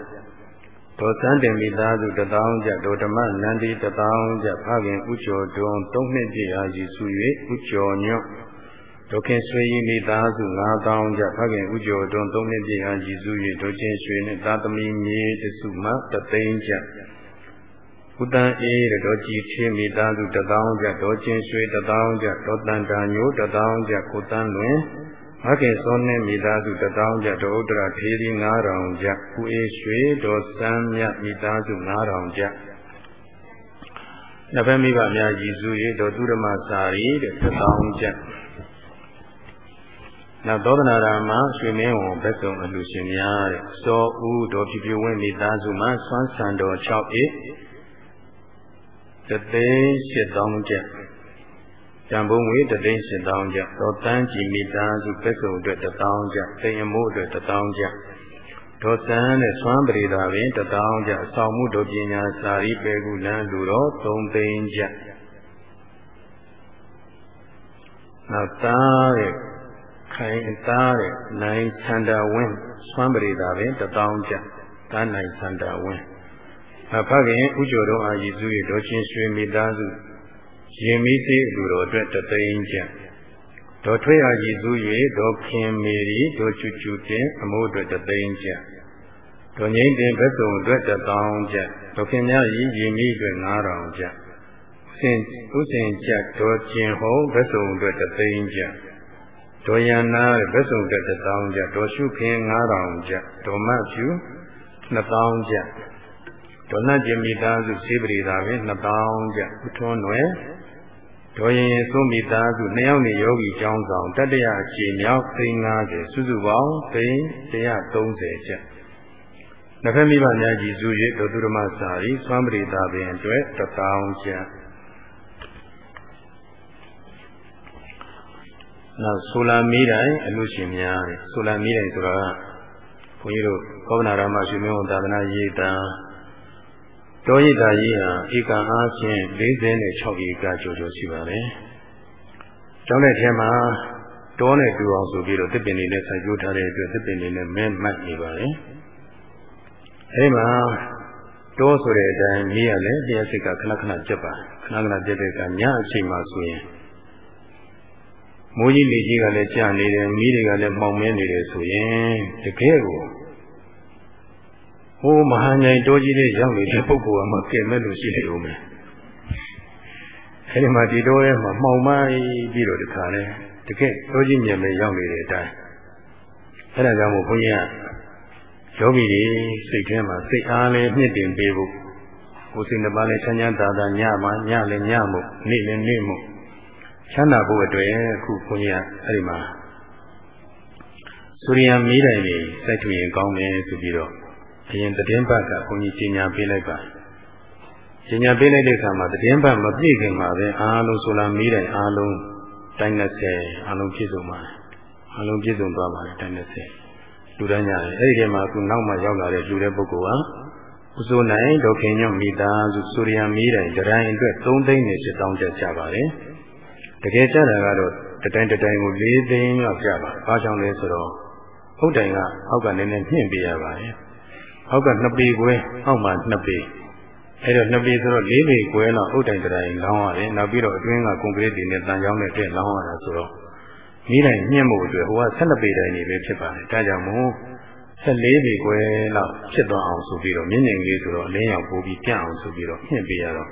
ဒေါ်စန်းတင်မိသားစု1000ကျပ်ဒေါ်ဓမ္မနန္ဒီ1000ကျပ်ဖခင်ဥကျော်တွန်း၃နှစ်ပြည့်အားရည်စူး၍ဥကျော်ညွန့်ဒုက္ခဆွေကြီးမိသားစု9000ကျပ်ဖခင်ဥကျော်တွန်း၃နှစ်ပြည့်အားရည်စူး၍ဒုချင်းရွှေနဲ့သာသမီမြေတစုမှတသိန်းကျပ် ဥတန်အေးတဲ့ဒေါ်ကြည်ချင်းမိသားစု1000ကျပ်ဒေါ်ချင်းရွှေ1000ကျပ်ဒေါ်တန်တာညို1000ကျပ်ကိုတန်းလွင်မကေစောနှင်းမိသားစုတထောင်ကျဒေါဥဒရထေရီ9000ကျဦးအေးရွှေဒေါ်စန်းမြတ်မိသားစု9000ကျနဗမိဘများရည်စု၍ဒေါ်သူရမစာရီတဲ့1000ကျနောက်သောဒနာရာမှာရွှေမင်းဝန်ဘက်စုံအလူရှင်များတဲ့စောဦးဒေါ်ဖြူဖြူဝင်းမိသားစုမှာစွမ်းဆန်တော်6အေ တသိန်း8000ကျတန်ဖိုးငွေတသိန်း၈000ကျပ်ဒေါ်တန်းကြည်မိသားစုပက်စုံအတွက်1000ကျပ်သိမ်အမိုးအတွက်1000ကျပ်ဒေါ်စန်းနဲ့ဆွမ်းပရိသာပင်1000ကျပ်အဆောင်မှုတို့ပညာစာရီပေကူလန်းလူတော်3သိန်းကျပ်နောက်သားတဲ့ခိုင်အသားတဲ့နိုင်ဆန္ဒဝင်းဆွမ်းပရိသာပင်1000ကျပ်တားနိုင်ဆန္ဒဝင်းအ ဖခင်ဥကျော်တော်အာရည်စုရဒေါ်ချင်းရွှေမိသားစုရင်မီးသေးလူတော်အတွက်တသိန်းကျပ်ဒေါ်ထွေးအားရည်စူး၍ဒေါ်ခင်မေရီဒေါ်ချူချူတင်အမိုးအတွက်တသိန်းကျပ်ဒေါ်ငိမ့်တင်ဘက်စုံအတွက်တသောင်းကျပ်ဒေါ်ခင်များရည်ရင်မီးအတွက်9000ကျပ်စင်ဥစဉ်ကျပ်ဒေါ်ကျင်ဟုံးဘက်စုံအတွက်တသိန်းကျပ်ဒေါ်ရန်နာဘက်စုံအတွက်တသောင်းကျပ်ဒေါ်ရှုခင်9000ကျပ်ဒေါ်မဖြူ2000ကျပ် ဒေါ်နတ်ကျင်မိသားစုစေပရိသာပင်2000ကျပ်ဥထွန်းွယ်ဒေါ်ရင်ရင်သုံးမိသားစုနှစ်ယောက်နေယောဂီကျောင်းဆောင်တတ္တရအခြေမြောက်သိန်း90စုစုပေါင်းသိန်း130ကျပ်နဖက်မိဘများကြီးစု၍ဒေါသူရမစာရီသွမ်းပရိသာပင်အတွက်1000ကျပ်နောက်ဆိုလာမီးတိုင်အလို့ရှင်များဆိုလာမီးတိုင်ဆိုတာဘုန်းကြီးတို့ကောဗနာရမရှိမင်းဝန်သာသနာရေးတာ တောရိတာကြီးဟာဧကအားဖြင့်46ဧကကျော်ကျော်ရှိပါတယ်။ကျောင်းတဲ့ထဲမှာတောနဲ့တူအောင်ဆိုပြီးတော့သစ်ပင်တွေနဲ့စိုက်ပျိုးထားတဲ့အတွက်သစ်ပင်တွေနဲ့မဲမှတ်နေပါတယ်။အဲဒီမှာတောဆိုတဲ့အတိုင်းမိရလဲတရားစိတ်ကခဏခဏကြက်ပါခဏခဏကြက်တဲ့ကညအချိန်မှဆိုရင်မိုးကြီးလေကြီးကလည်းကြာနေတယ်မီးတွေကလည်းမှောင်မဲနေတယ်ဆိုရင်တကယ်ကို ဟိုမဟာမြိုင်တိုးကြီးလေးရောက်နေတဲ့ပုဂ္ဂိုလ်ကမှကဲမဲ့လို့ရှိနေဦးမယ်အဲဒီမှာဒီတိုးရဲ့မှာမှောင်မိုင်းပြီးတော့တခါလဲတကယ်တိုးကြီးမြင်မဲ့ရောက်နေတဲ့အတိုင်းအဲဒါကြောင့်မို့ဘုန်းကြီးကယောဂီတွေစိတ်ထဲမှာစိတ်အားလေးမြင့်တင်ပေးဖို့ကိုယ်စိတ်နှစ်ပါးလည်းချမ်းချမ်းသာသာညမှညလည်းညမှုနေ့လည်းနေ့မှုချမ်းသာဖို့အတွက်အခုခွန်ကြီးကအဲ့ဒီမှာစူရိယမီးတိုင်ကြီးစိုက်ထူရင်ကောင်းတယ်ဆိုပြီးတော့ အရင်တည်င်းဘက်ကခွန်ကြီးကြီးညာပေးလိုက်ပါကြီးညာပေးလိုက်တဲ့အခါမှာတည်င်းဘက်မပြည့်ခင်မှာပဲအားလုံးဆိုလာမီးတိုင်အားလုံးတိုင်း20အားလုံးပြည့်စုံပါတယ်အားလုံးပြည့်စုံသွားပါတယ်တိုင်း20လူတိုင်းရတယ်အဲ့ဒီထဲမှာအခုနောက်မှရောက်လာတဲ့လူတဲ့ပုဂ္ဂိုလ်ဟာဥစိုးနိုင်ဒေါခင်ညွန့်မိသားစုစူရိယမီးတိုင်တိုင်းအတွက်3သိန်းနဲ့7တောင်းကျကြပါတယ်တကယ်ကြတာကတော့တတိုင်းတတိုင်းကို၄သိန်းလောက်ကြပါဘာကြောင့်လဲဆိုတော့ဟုတ်တိုင်ကအောက်ကနည်းနည်းမြင့်ပေးရပါတယ် အောက်က2ပေခွဲအောက်မှာ2ပေအဲ့တော့2ပေဆိုတော့4ပေခွဲလောက်ဟုတ်တိုင်တိုင်းလောင်းရတယ်နောက်ပြီးတော့အတွင်းကကွန်ကရစ်တွေနဲ့တန်ကြောင်းနဲ့တက်လောင်းရတာဆိုတော့မိတိုင်မြင့်မှုအတွက်ဟိုက12ပေတိုင်းနေပဲဖြစ်ပါတယ်ဒါကြောင့်မို့14ပေခွဲလောက်ဖြစ်သွားအောင်ဆိုပြီးတော့မြင့်မြင့်လေးဆိုတော့အလင်းရောက်ပိုးပြီးပြအောင်ဆိုပြီးတော့မြင့်ပေးရတော့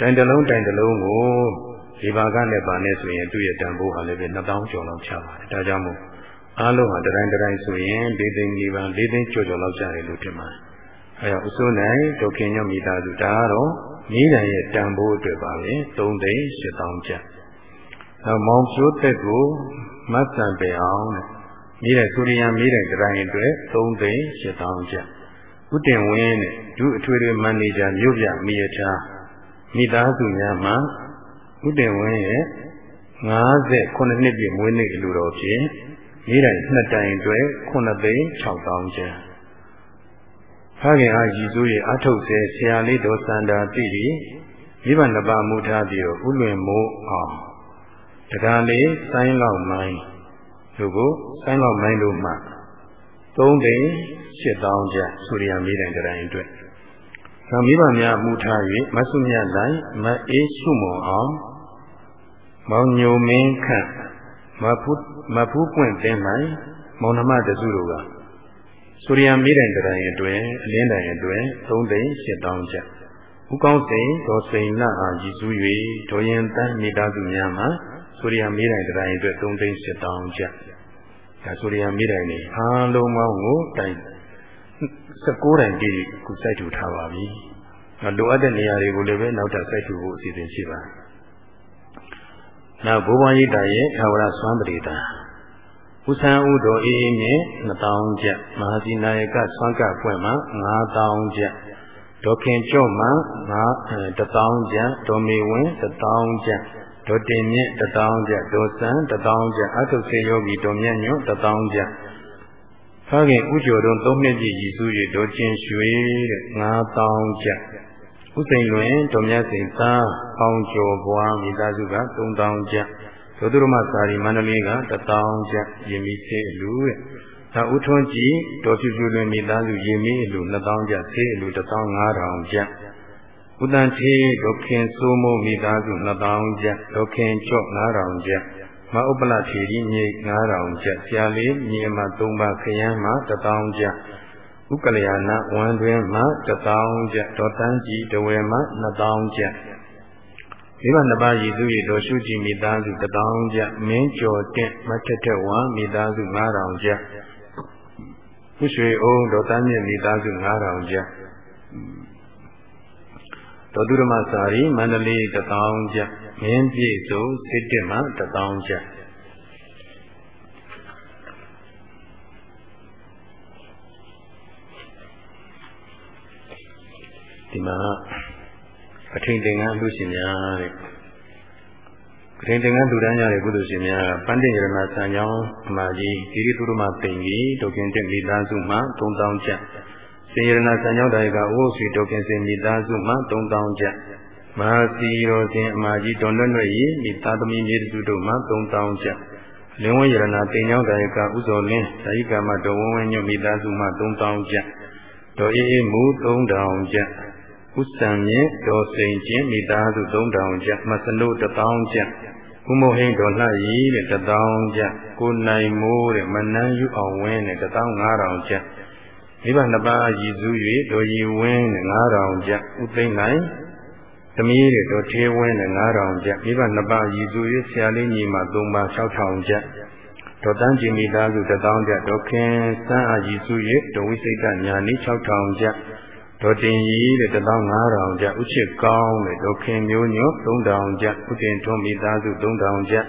တိုင်တလုံးတိုင်တလုံးကိုဒီဘာကနဲ့ပါနဲ့ဆိုရင်သူ့ရဲ့တန်ဖိုးဟာလည်းပဲ2000ကျော်လောက်ချပါတယ်ဒါကြောင့်မို့ အားလုံးဟာတတိုင်းတတိုင်းဆိုရင်၄သိန်း၄ပါး၄သိန်းကျော်ကျော်လောက်ကျတယ်လို့ထင်ပါတယ်အဲဒါအစိုးနိုင်ဒုက္ခညမိသားစုဒါကတော့မိဒံရဲ့တန်ဖိုးအတွက်ပါပဲ၃သိန်း၈000ကျပ်နောက်မောင်ကျိုးသက်ကိုမတ်ဆန်ပေအောင်တဲ့မိတဲ့ဆိုရီယံမိတဲ့တိုင်းအတွက်3သိန်း8000ကျပ်ဥတင်ဝင်းတဲ့ဒုအထွေထွေမန်နေဂျာမြို့ပြမိရထားမိသားစုများမှာဥတင်ဝင်းရဲ့59နှစ်ပြည့်မွေးနေ့အလိုတော်ဖြင့် မိတိုင်းနှစ်တိုင်အတွက်9သိန်း6000ကျပ်ဖခင်အားရည်စိုးရဲ့အထုတ်ဆဲဆရာလေးတော်စန္ဒာတိပြီးမိဘနှစ်ပါးမူထားပြီးတော့ဥလွင်မိုးအောင်တရားလေးဆိုင်းလောက်မိုင်းတို့ကိုဆိုင်းလောက်မိုင်းတို့မှ3သိန်း8000ကျပ်စူရိယမိတိုင်းတိုင်းအတွက်။သာမိဘများမူထား၍မဆုမြတ်လိုက်မအေးရှုမွန်အောင်မောင်ညိုမင်းခန့်မဖူး မဖူးပွင့်သိမ်းလိုက်မောင်နှမတစုတို့ကစူရိယမိတိုင်းတိုင်းအတွက်အလင်းတိုင်းအတွက်3သိန်း8000ကျပ်ဥကောင်းစိန်ဒေါ်စိန်နာအားရည်စူး၍ဒေါ်ရင်တန်းမိသားစုများမှာဆိုရီယာမိတိုင်းတိုင်းအတွက်3သိန်း7000ကျပ်ဒါဆိုရီယာမိတိုင်းနေအားလုံးပေါင်းကိုတိုင်16တိုင်တည်းခုစိုက်ထူထားပါပြီလိုအပ်တဲ့နေရာတွေကိုလည်းပဲနောက်ထပ်စိုက်ထူဖို့အစီအစဉ်ရှိပါတယ် နောက်ဘိုးဘွားရိတ်တာရဲ့ထာဝရသွမ်းပရိတာဥဆန်ဥတော်အေးအေးနဲ့2000ကျပ်မဟာစီနာယကသွမ်းကပွဲမှာ9000ကျပ်ဒေါခင်ကျော့မှာ1000ကျပ်ဒေါ်မေဝင်း1000ကျပ်ဒေါ်တင်မြင့်1000ကျပ်ဒေါ်စံ1000ကျပ်အထုစေယောဂီဒေါ်မြတ်ညွန့်1000ကျပ်ဖခင်ဥကျော်တော်၃နှစ်ပြည့်ရည်စု၍ဒေါ်ချင်းရွှေတဲ့9000ကျပ် ဥစိန်လွင်ဒေါ်မြတ်စိန်သားအောင်ကျော်ဘွားမိသားစုက3000ကျပ်ဒေါ်သူရမစာရီမန္တလေးက1000ကျပ်ယင်မီသေးအလူတဲ့သာဥထွန်းကြည်ဒေါ်ဖြူဖြူလွင်မိသားစုယင်မီအလူ2000ကျပ်သေးအလူ15000ကျပ်ဥတန်ထေဒေါခင်စိုးမိုးမိသားစု2000ကျပ်ဒေါခင်ကျော့9000ကျပ်မဥပလထေရီမြေ9000ကျပ်ဆရာလေးမြေမ3ပါးခရမ်းမှာ1000ကျပ် ဥကလျာဏဝမ်းတွင်မှာ1000ကျပ်ဒေါတန်းကြီးတဝယ်မှာ2000ကျပ်မိဘနှစ်ပါးရည်သူရတော်ရှုကြည်မိသားစု1000ကျပ်မင်းကျော်တင့်မထက်ထက်ဝမ်းမိသားစု9000ကျပ်ဥရွှေအောင်ဒေါတန်းမြင့်မိသားစု9000ကျပ်တော်သူရမစာရီမန္တလေး1000ကျပ်မင်းပြည့်စုံစစ်တက်မှာ1000ကျပ် ဒီမှာအထင်သင်္ကန်းလူရှင်များတဲ့အထင်သင်္ကန်းလူတန်းကြတဲ့ကုသိုလ်ရှင်များပန်းတင်ရဏဆံကြောင်းအမကြီးဒီရိသုရမပိန်ကြီးဒုက္ခင်တက်မိသားစုမှာ3000ကျပ်စေရနာဆံကြောင်းတိုင်ကဝိုးစီတောကင်စင်မိသားစုမှ3000ကျပ်မဟာစီရောစဉ်အမာကြီးတွန်လွတ်လွတ်ရီမိသားသမီးမြေစုတို့မှ3000ကျပ်လင်းဝရဏတင်ကြောင်းတိုင်ကဥဇော်လင်းဇာယိကမတော်ဝင်းဝင်းညွတ်မိသားစုမှ3000ကျပ်တော်အေးအေးမူ3000ကျပ် ဥစ္စံမြင့်တော်စိန်ချင်းမိသားစု3000ကျပ်မစနု1000ကျပ်ဥမုဟိန်တော်လှရီတဲ့1000ကျပ်ကိုနိုင်မိုးတဲ့မနန်းယူအောင်ဝင်းတဲ့15000ကျပ်မိဘနှစ်ပါးရည်စူး၍ဒေါ်ရီဝင်းနဲ့9000ကျပ်ဥသိမ့်နိုင်သမီးတွေဒေါ်ထေဝင်းနဲ့9000ကျပ်မိဘနှစ်ပါးရည်စူး၍ဆရာလေးညီမ3ပါး6000ကျပ်ဒေါ်တန်းကြည်မိသားစု1000ကျပ်ဒေါ်ခင်စန်းအာရည်စူး၍ဒေါ်ဝိစိတ်တညာနီ6000ကျပ် ဒေါ်တင်ကြီးတဲ့15000ကျပ်ဥချစ်ကောင်းတဲ့ဒေါခင်မျိုးညွတ်3000ကျပ်ဥတင်ထွန်းမိသားစု3000ကျပ်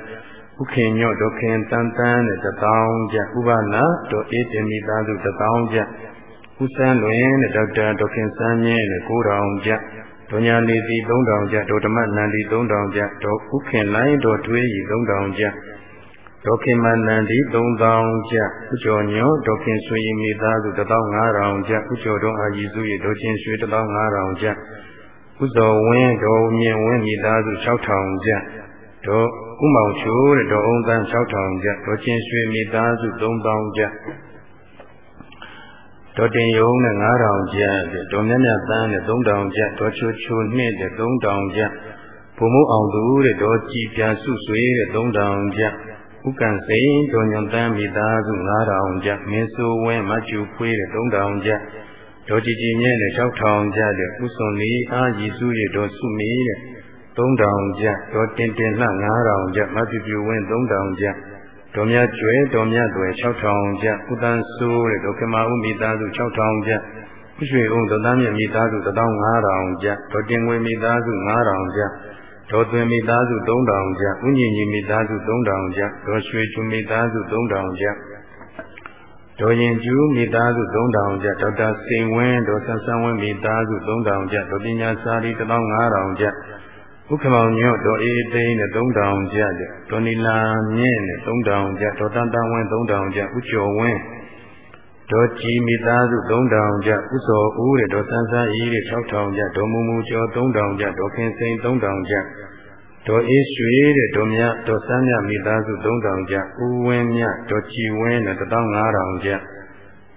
ဥခင်ညွတ်ဒေါခင်တန်တန်းတဲ့1000ကျပ်ဥပနာဒေါ်အေးတင်မိသားစု1000ကျပ်ဥစန်းလွင်တဲ့ဒေါက်တာဒေါခင်စန်းမြင့်တဲ့9000ကျပ်ဒေါညာနေစီ3000ကျပ်ဒေါဓမ္မနန္ဒီ3000ကျပ်ဒေါဥခင်လိုင်းဒေါထွေးကြီး3000ကျပ် ဒေါခင်မနန္ဒီ3000ကျပ်ဥကျော်ညွန့်ဒေါခင်ဆွေရင်မိသားစု15000ကျပ်ဥကျော်တော်အာကြီးစုရဲ့ဒေါချင်းရွှေ15000ကျပ်ဥဇော်ဝင်းဒေါမြင့်ဝင်းမိသားစု6000ကျပ်ဒေါဥမောင်ချိုးတဲ့ဒေါအောင်သန်း6000ကျပ်ဒေါချင်းရွှေမိသားစု3000ကျပ်ဒေါ်တင်ယုံနဲ့9000ကျပ်တဲ့ဒေါ်မြတ်မြတ်သန်းနဲ့3000ကျပ်ဒေါ်ချိုချိုနှစ်တဲ့3000ကျပ်ဘုံမိုးအောင်သူတဲ့ဒေါ်ကြည်ပြစုဆွေတဲ့3000ကျပ် ဥက္ကံစိန်ဒေါ်ညွန်တန်းမိသားစု9000ကျပ်မင်းစိုးဝင်းမကျူဖွေးတဲ့3000ကျပ်ဒေါ်ကြည်ကြည်မြဲတဲ့6000ကျပ်တဲ့ဥစွန်လေးအားရည်စုရဲ့ဒေါ်စုမီတဲ့3000ကျပ်ဒေါ်တင်တင်လှ9000ကျပ်မပြူပြူဝင်း3000ကျပ်ဒေါ်မြကျွဲဒေါ်မြတွေ6000ကျပ်ဥတန်းဆိုးတဲ့ဒေါ်ကမာဦးမိသားစု6000ကျပ်ဥရွှေဦးဒေါ်သားမြမိသားစု15000ကျပ်ဒေါ်တင်ငွေမိသားစု9000ကျပ် ဒေါ်သွင်းမိသားစု3000ကျပ်ဥညင်ကြီးမိသားစု3000ကျပ်ဒေါ်ရွှေချူမိသားစု3000ကျပ်ဒေါ်ရင်ကျူးမိသားစု3000ကျပ်ဒေါက်တာစိန်ဝင်းဒေါ်ဆန်းဆန်းဝင်းမိသားစု3000ကျပ်ဒေါ်ပညာစာရီ15000ကျပ်ဥက္ကမောင်ညော့ဒေါ်အေးသိန်းနဲ့3000ကျပ်ဒေါ်နီလာမြင့်နဲ့3000ကျပ်ဒေါ်တန်တန်ဝင်း3000ကျပ်ဥကျော်ဝင်း ဒေါ်ကြည်မိသားစု3000ကျပ်ဥစောဦးတဲ့ဒေါ်ဆန်းဆန်းကြီးတဲ့6000ကျပ်ဒေါ်မူမူကျော်3000ကျပ်ဒေါ်ခင်စိန်3000ကျပ်ဒေါ်အေးရွှေတဲ့ဒေါ်မြဒေါ်စန်းမြမိသားစု3000ကျပ်ဦးဝင်းမြဒေါ်ကြည်ဝင်းနဲ့15000ကျပ်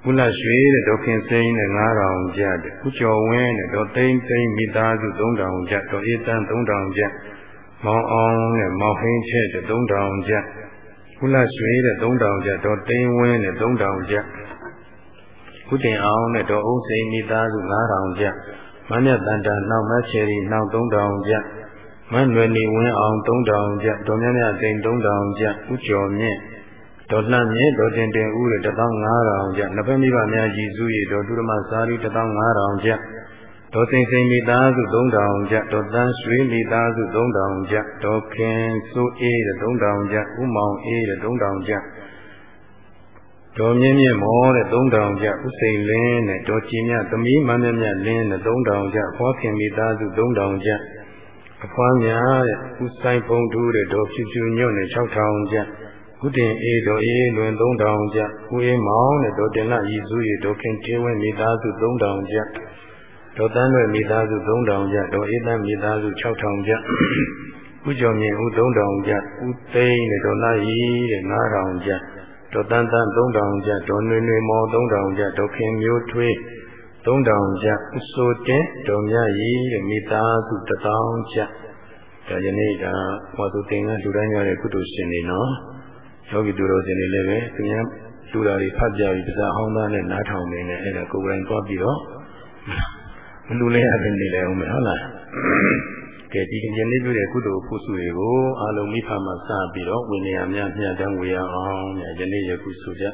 ဦးလရွှေတဲ့ဒေါ်ခင်စိန်နဲ့9000ကျပ်ဦးကျော်ဝင်းနဲ့ဒေါ်သိန်းသိန်းမိသားစု3000ကျပ်ဒေါ်အေးတန်း3000ကျပ်မောင်အောင်နဲ့မောင်ဟင်းချဲ့တဲ့3000ကျပ်ဦးလရွှေတဲ့3000ကျပ်ဒေါ်သိန်းဝင်းနဲ့3000ကျ ပ်ဦးတင်အောင်နဲ့ဒေါ်အုပ်စိန်မိသားစု9000ကျပ်မမြတ်တန်တာနောက်မချယ်ရီနောက်3000ကျပ်မန်လွယ်နေဝင်းအောင်3000ကျပ်ဒေါ်မြမြသိန်း3000ကျပ်ဦးကျော်မြင့်ဒေါ်လှမြင့်ဒေါ်တင်တင်ဦးရ15000ကျပ်နှစ်ဖက်မိဘများရည်စုရဒေါ်ဒုရမစာရီ15000ကျပ်ဒေါ်စိန်စိန်မိသားစု3000ကျပ်ဒေါ်တန်းရွှေမိသားစု3000ကျပ်ဒေါ်ခင်စိုးအေး3000ကျပ်ဦးမောင်အေး3000ကျပ် ဒေါ်မြင့်မြင့်မောတဲ့3000ကျပ်ဥစိန်လင်းနဲ့ဒေါ်ကြည်မြသမီးမန်းမြတ်လင်းနဲ့3000ကျပ်ဖွားခင်မိသားစု3000ကျပ်အဖွားများတဲ့ဥဆိုင်ဖုံထူးတဲ့ဒေါ်ဖြူဖြူညွန့်နဲ့6000ကျပ်ဥတင်အေးဒေါ်အေးလွင်3000ကျပ်ဦးအေးမောင်နဲ့ဒေါ်တင်လရည်စုရဒေါ်ခင်တေးဝင်းမိသားစု3000ကျပ်ဒေါ်တန်းရွယ်မိသားစု3000ကျပ်ဒေါ်အေးတန်းမိသားစု6000ကျပ်ဥကျော်မြင့်ဦး3000ကျပ်ဥသိန်းနဲ့ဒေါ်လာရီတဲ့9000ကျပ် ဒေါ်တန်းတန်း3000ကျပ်ဒေါ်နွေနွေမော3000ကျပ်ဒေါ်ခင်မျိုးထွေး3000ကျပ်ဥဆိုတင်ဒေါ်မြရီတဲ့မိသားစု1000ကျပ်ဒါယနေ့ကဝါသူတင်ကလူတိုင်းရတဲ့ကုသိုလ်ရှင်တွေနော်ယောဂီသူတော်စင်တွေလည်းပဲသူများလူတာတွေဖတ်ကြပြီးတရားဟောင်းသားနဲ့နားထောင်နေတယ်အဲ့ဒါကိုယ်ပိုင်သွားပြီးတော့မလူလဲရတဲ့နေလဲအောင်မယ်ဟုတ်လား ကဲဒီယနေ့ပြုတဲ့ကုသိုလ်ဖို့စုတွေကိုအာလုံးမိဖမှာစပြီးတော့ဝိနည်းများမျှတမ်းဝေရအောင်ညယနေ့ယခုဆိုကြ